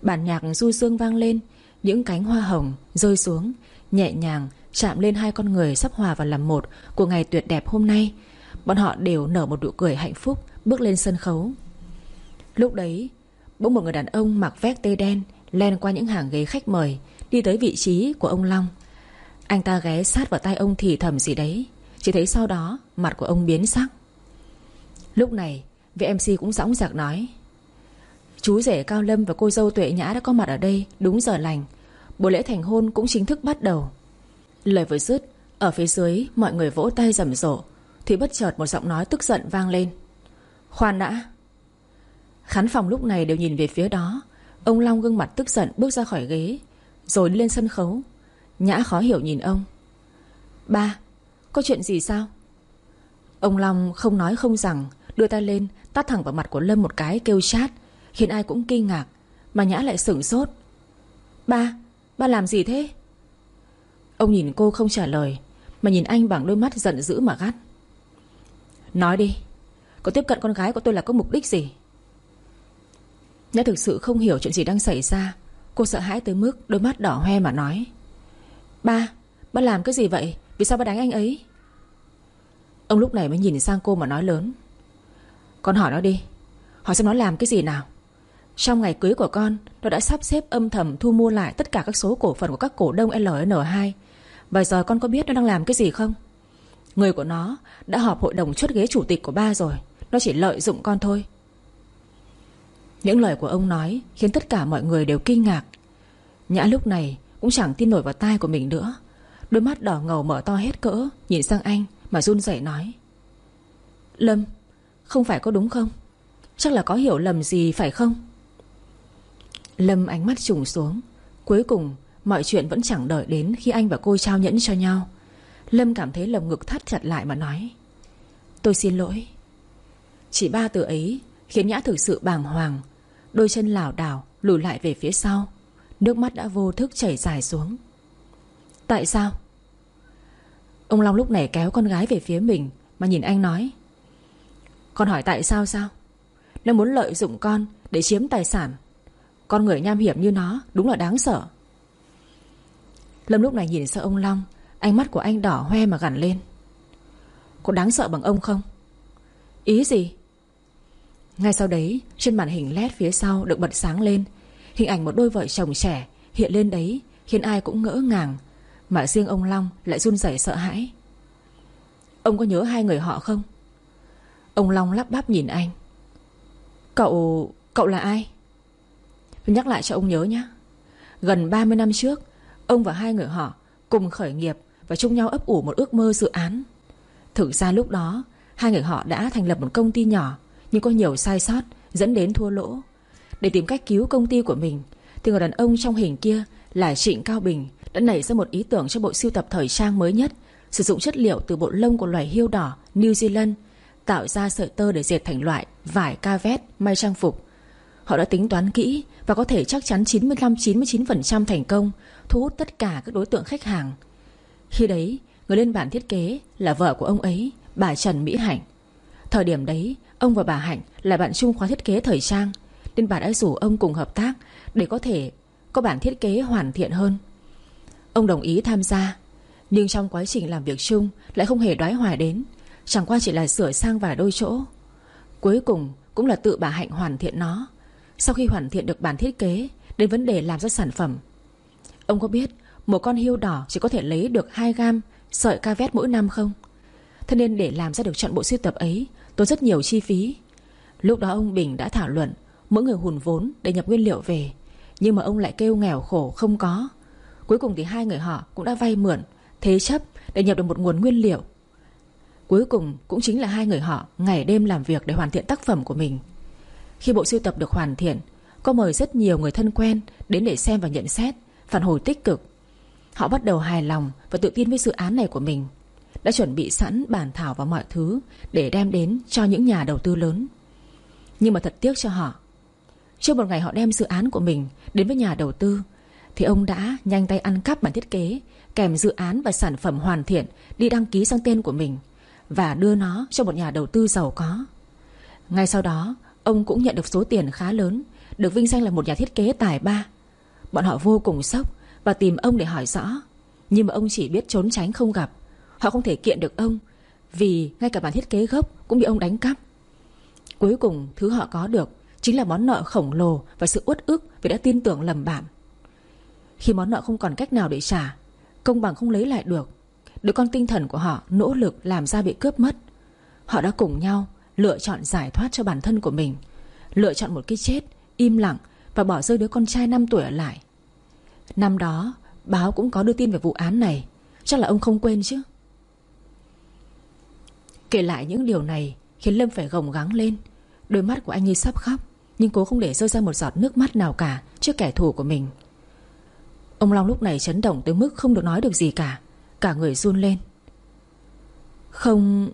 Bản nhạc du dương vang lên, Những cánh hoa hồng rơi xuống, Nhẹ nhàng Chạm lên hai con người sắp hòa vào làm một Của ngày tuyệt đẹp hôm nay. Bọn họ đều nở một nụ cười hạnh phúc, Bước lên sân khấu. Lúc đấy, Bỗng một người đàn ông mặc vest tê đen Len qua những hàng ghế khách mời, Đi tới vị trí của ông Long. Anh ta ghé sát vào tay ông thì thầm gì đấy, Chỉ thấy sau đó Mặt của ông biến sắc. Lúc này vị MC cũng dõng dạc nói. Chú rể Cao Lâm và cô dâu Tuệ Nhã đã có mặt ở đây Đúng giờ lành. Buổi lễ thành hôn cũng chính thức bắt đầu. Lời vừa dứt Ở phía dưới mọi người vỗ tay rầm rộ Thì bất chợt một giọng nói tức giận vang lên. Khoan đã. Khán phòng lúc này đều nhìn về phía đó. Ông Long gương mặt tức giận bước ra khỏi ghế Rồi lên sân khấu. Nhã khó hiểu nhìn ông. Ba, có chuyện gì sao? Ông Long không nói không rằng Đưa tay lên tát thẳng vào mặt của Lâm một cái kêu chát. Khiến ai cũng kinh ngạc Mà Nhã lại sửng sốt. Ba, ba làm gì thế? Ông nhìn cô không trả lời Mà nhìn anh bằng đôi mắt giận dữ mà gắt. Nói đi Có tiếp cận con gái của tôi là có mục đích gì? Nhã thực sự không hiểu chuyện gì đang xảy ra. Cô sợ hãi tới mức đôi mắt đỏ hoe mà nói. Ba Ba làm cái gì vậy? Vì sao ba đánh anh ấy? Ông lúc này mới nhìn sang cô mà nói lớn. Con hỏi nó đi. Hỏi xem nó làm cái gì nào. Trong ngày cưới của con, Nó đã sắp xếp âm thầm thu mua lại Tất cả các số cổ phần của các cổ đông LN2 Và giờ con có biết nó đang làm cái gì không? Người của nó Đã họp hội đồng chốt ghế chủ tịch của ba rồi. Nó chỉ lợi dụng con thôi. Những lời của ông nói Khiến tất cả mọi người đều kinh ngạc. Nhã lúc này cũng chẳng tin nổi vào tai của mình nữa. Đôi mắt đỏ ngầu mở to hết cỡ, Nhìn sang anh mà run rẩy nói. Lâm không phải có đúng không? Chắc là có hiểu lầm gì phải không? Lâm ánh mắt trùng xuống. Cuối cùng, mọi chuyện vẫn chẳng đợi đến Khi anh và cô trao nhẫn cho nhau. Lâm cảm thấy lồng ngực thắt chặt lại mà nói, Tôi xin lỗi. Chỉ ba từ ấy Khiến Nhã thực sự bàng hoàng. Đôi chân lảo đảo lùi lại về phía sau. Nước mắt đã vô thức chảy dài xuống. Tại sao? Ông Long lúc này kéo con gái về phía mình Mà nhìn anh nói con hỏi tại sao sao? Nó muốn lợi dụng con để chiếm tài sản. Con người nham hiểm như nó Đúng là đáng sợ. Lâm lúc này nhìn sợ ông Long, Ánh mắt của anh đỏ hoe mà gằn lên. Có đáng sợ bằng ông không? Ý gì? Ngay sau đấy, trên màn hình led phía sau được bật sáng lên. Hình ảnh một đôi vợ chồng trẻ hiện lên đấy, Khiến ai cũng ngỡ ngàng, Mà riêng ông Long lại run rẩy sợ hãi. Ông có nhớ hai người họ không? Ông Long lắp bắp nhìn anh. Cậu... cậu là ai? Tôi nhắc lại cho ông nhớ nhé Gần 30 năm trước, Ông và hai người họ cùng khởi nghiệp Và chung nhau ấp ủ một ước mơ dự án. Thực ra lúc đó, Hai người họ đã thành lập một công ty nhỏ nhưng có nhiều sai sót Dẫn đến thua lỗ. Để tìm cách cứu công ty của mình, Thì người đàn ông trong hình kia là Trịnh Cao Bình Đã nảy ra một ý tưởng cho bộ siêu tập thời trang mới nhất, Sử dụng chất liệu từ bộ lông của loài hiêu đỏ New Zealand Tạo ra sợi tơ để dệt thành loại Vải ca vét, may trang phục. Họ đã tính toán kỹ Và có thể chắc chắn 95-99% thành công Thu hút tất cả các đối tượng khách hàng. Khi đấy Người lên bản thiết kế là vợ của ông ấy Bà Trần Mỹ Hạnh. Thời điểm đấy Ông và bà Hạnh là bạn chung khóa thiết kế thời trang Nên bà đã rủ ông cùng hợp tác Để có thể có bản thiết kế hoàn thiện hơn. Ông đồng ý tham gia Nhưng trong quá trình làm việc chung Lại không hề đoái hoài đến. Chẳng qua chỉ là sửa sang vài đôi chỗ. Cuối cùng cũng là tự bà Hạnh hoàn thiện nó. Sau khi hoàn thiện được bản thiết kế, Đến vấn đề làm ra sản phẩm. Ông có biết Một con hiêu đỏ chỉ có thể lấy được 2 gam Sợi ca vét mỗi năm không? Thế nên để làm ra được chọn bộ sưu tập ấy, Tốn rất nhiều chi phí. Lúc đó ông Bình đã thảo luận, Mỗi người hùn vốn để nhập nguyên liệu về, Nhưng mà ông lại kêu nghèo khổ không có. Cuối cùng thì hai người họ cũng đã vay mượn, Thế chấp để nhập được một nguồn nguyên liệu. Cuối cùng cũng chính là hai người họ Ngày đêm làm việc để hoàn thiện tác phẩm của mình. Khi bộ sưu tập được hoàn thiện, Có mời rất nhiều người thân quen Đến để xem và nhận xét, Phản hồi tích cực. Họ bắt đầu hài lòng và tự tin với dự án này của mình, đã chuẩn bị sẵn bản thảo và mọi thứ Để đem đến cho những nhà đầu tư lớn. Nhưng mà thật tiếc cho họ, Trước một ngày họ đem dự án của mình Đến với nhà đầu tư, Thì ông đã nhanh tay ăn cắp bản thiết kế, Kèm dự án và sản phẩm hoàn thiện Đi đăng ký sang tên của mình. Và đưa nó cho một nhà đầu tư giàu có. Ngay sau đó, Ông cũng nhận được số tiền khá lớn, Được vinh danh là một nhà thiết kế tài ba. Bọn họ vô cùng sốc Và tìm ông để hỏi rõ. Nhưng mà ông chỉ biết trốn tránh không gặp. Họ không thể kiện được ông, Vì ngay cả bản thiết kế gốc cũng bị ông đánh cắp. Cuối cùng, thứ họ có được Chính là món nợ khổng lồ Và sự uất ức vì đã tin tưởng lầm bạn Khi món nợ không còn cách nào để trả, Công bằng không lấy lại được Đứa con tinh thần của họ nỗ lực làm ra bị cướp mất. Họ đã cùng nhau Lựa chọn giải thoát cho bản thân của mình, Lựa chọn một cái chết Im lặng Và bỏ rơi đứa con trai 5 tuổi ở lại. Năm đó, Báo cũng có đưa tin về vụ án này. Chắc là ông không quên chứ. Kể lại những điều này Khiến Lâm phải gồng gắng lên. Đôi mắt của anh như sắp khóc, Nhưng cố không để rơi ra một giọt nước mắt nào cả Trước kẻ thù của mình. Ông Long lúc này chấn động tới mức không được nói được gì cả. Cả người run lên. Không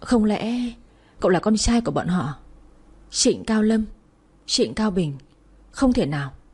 Không lẽ Cậu là con trai của bọn họ? Trịnh Cao Lâm, Trịnh Cao Bình, Không thể nào.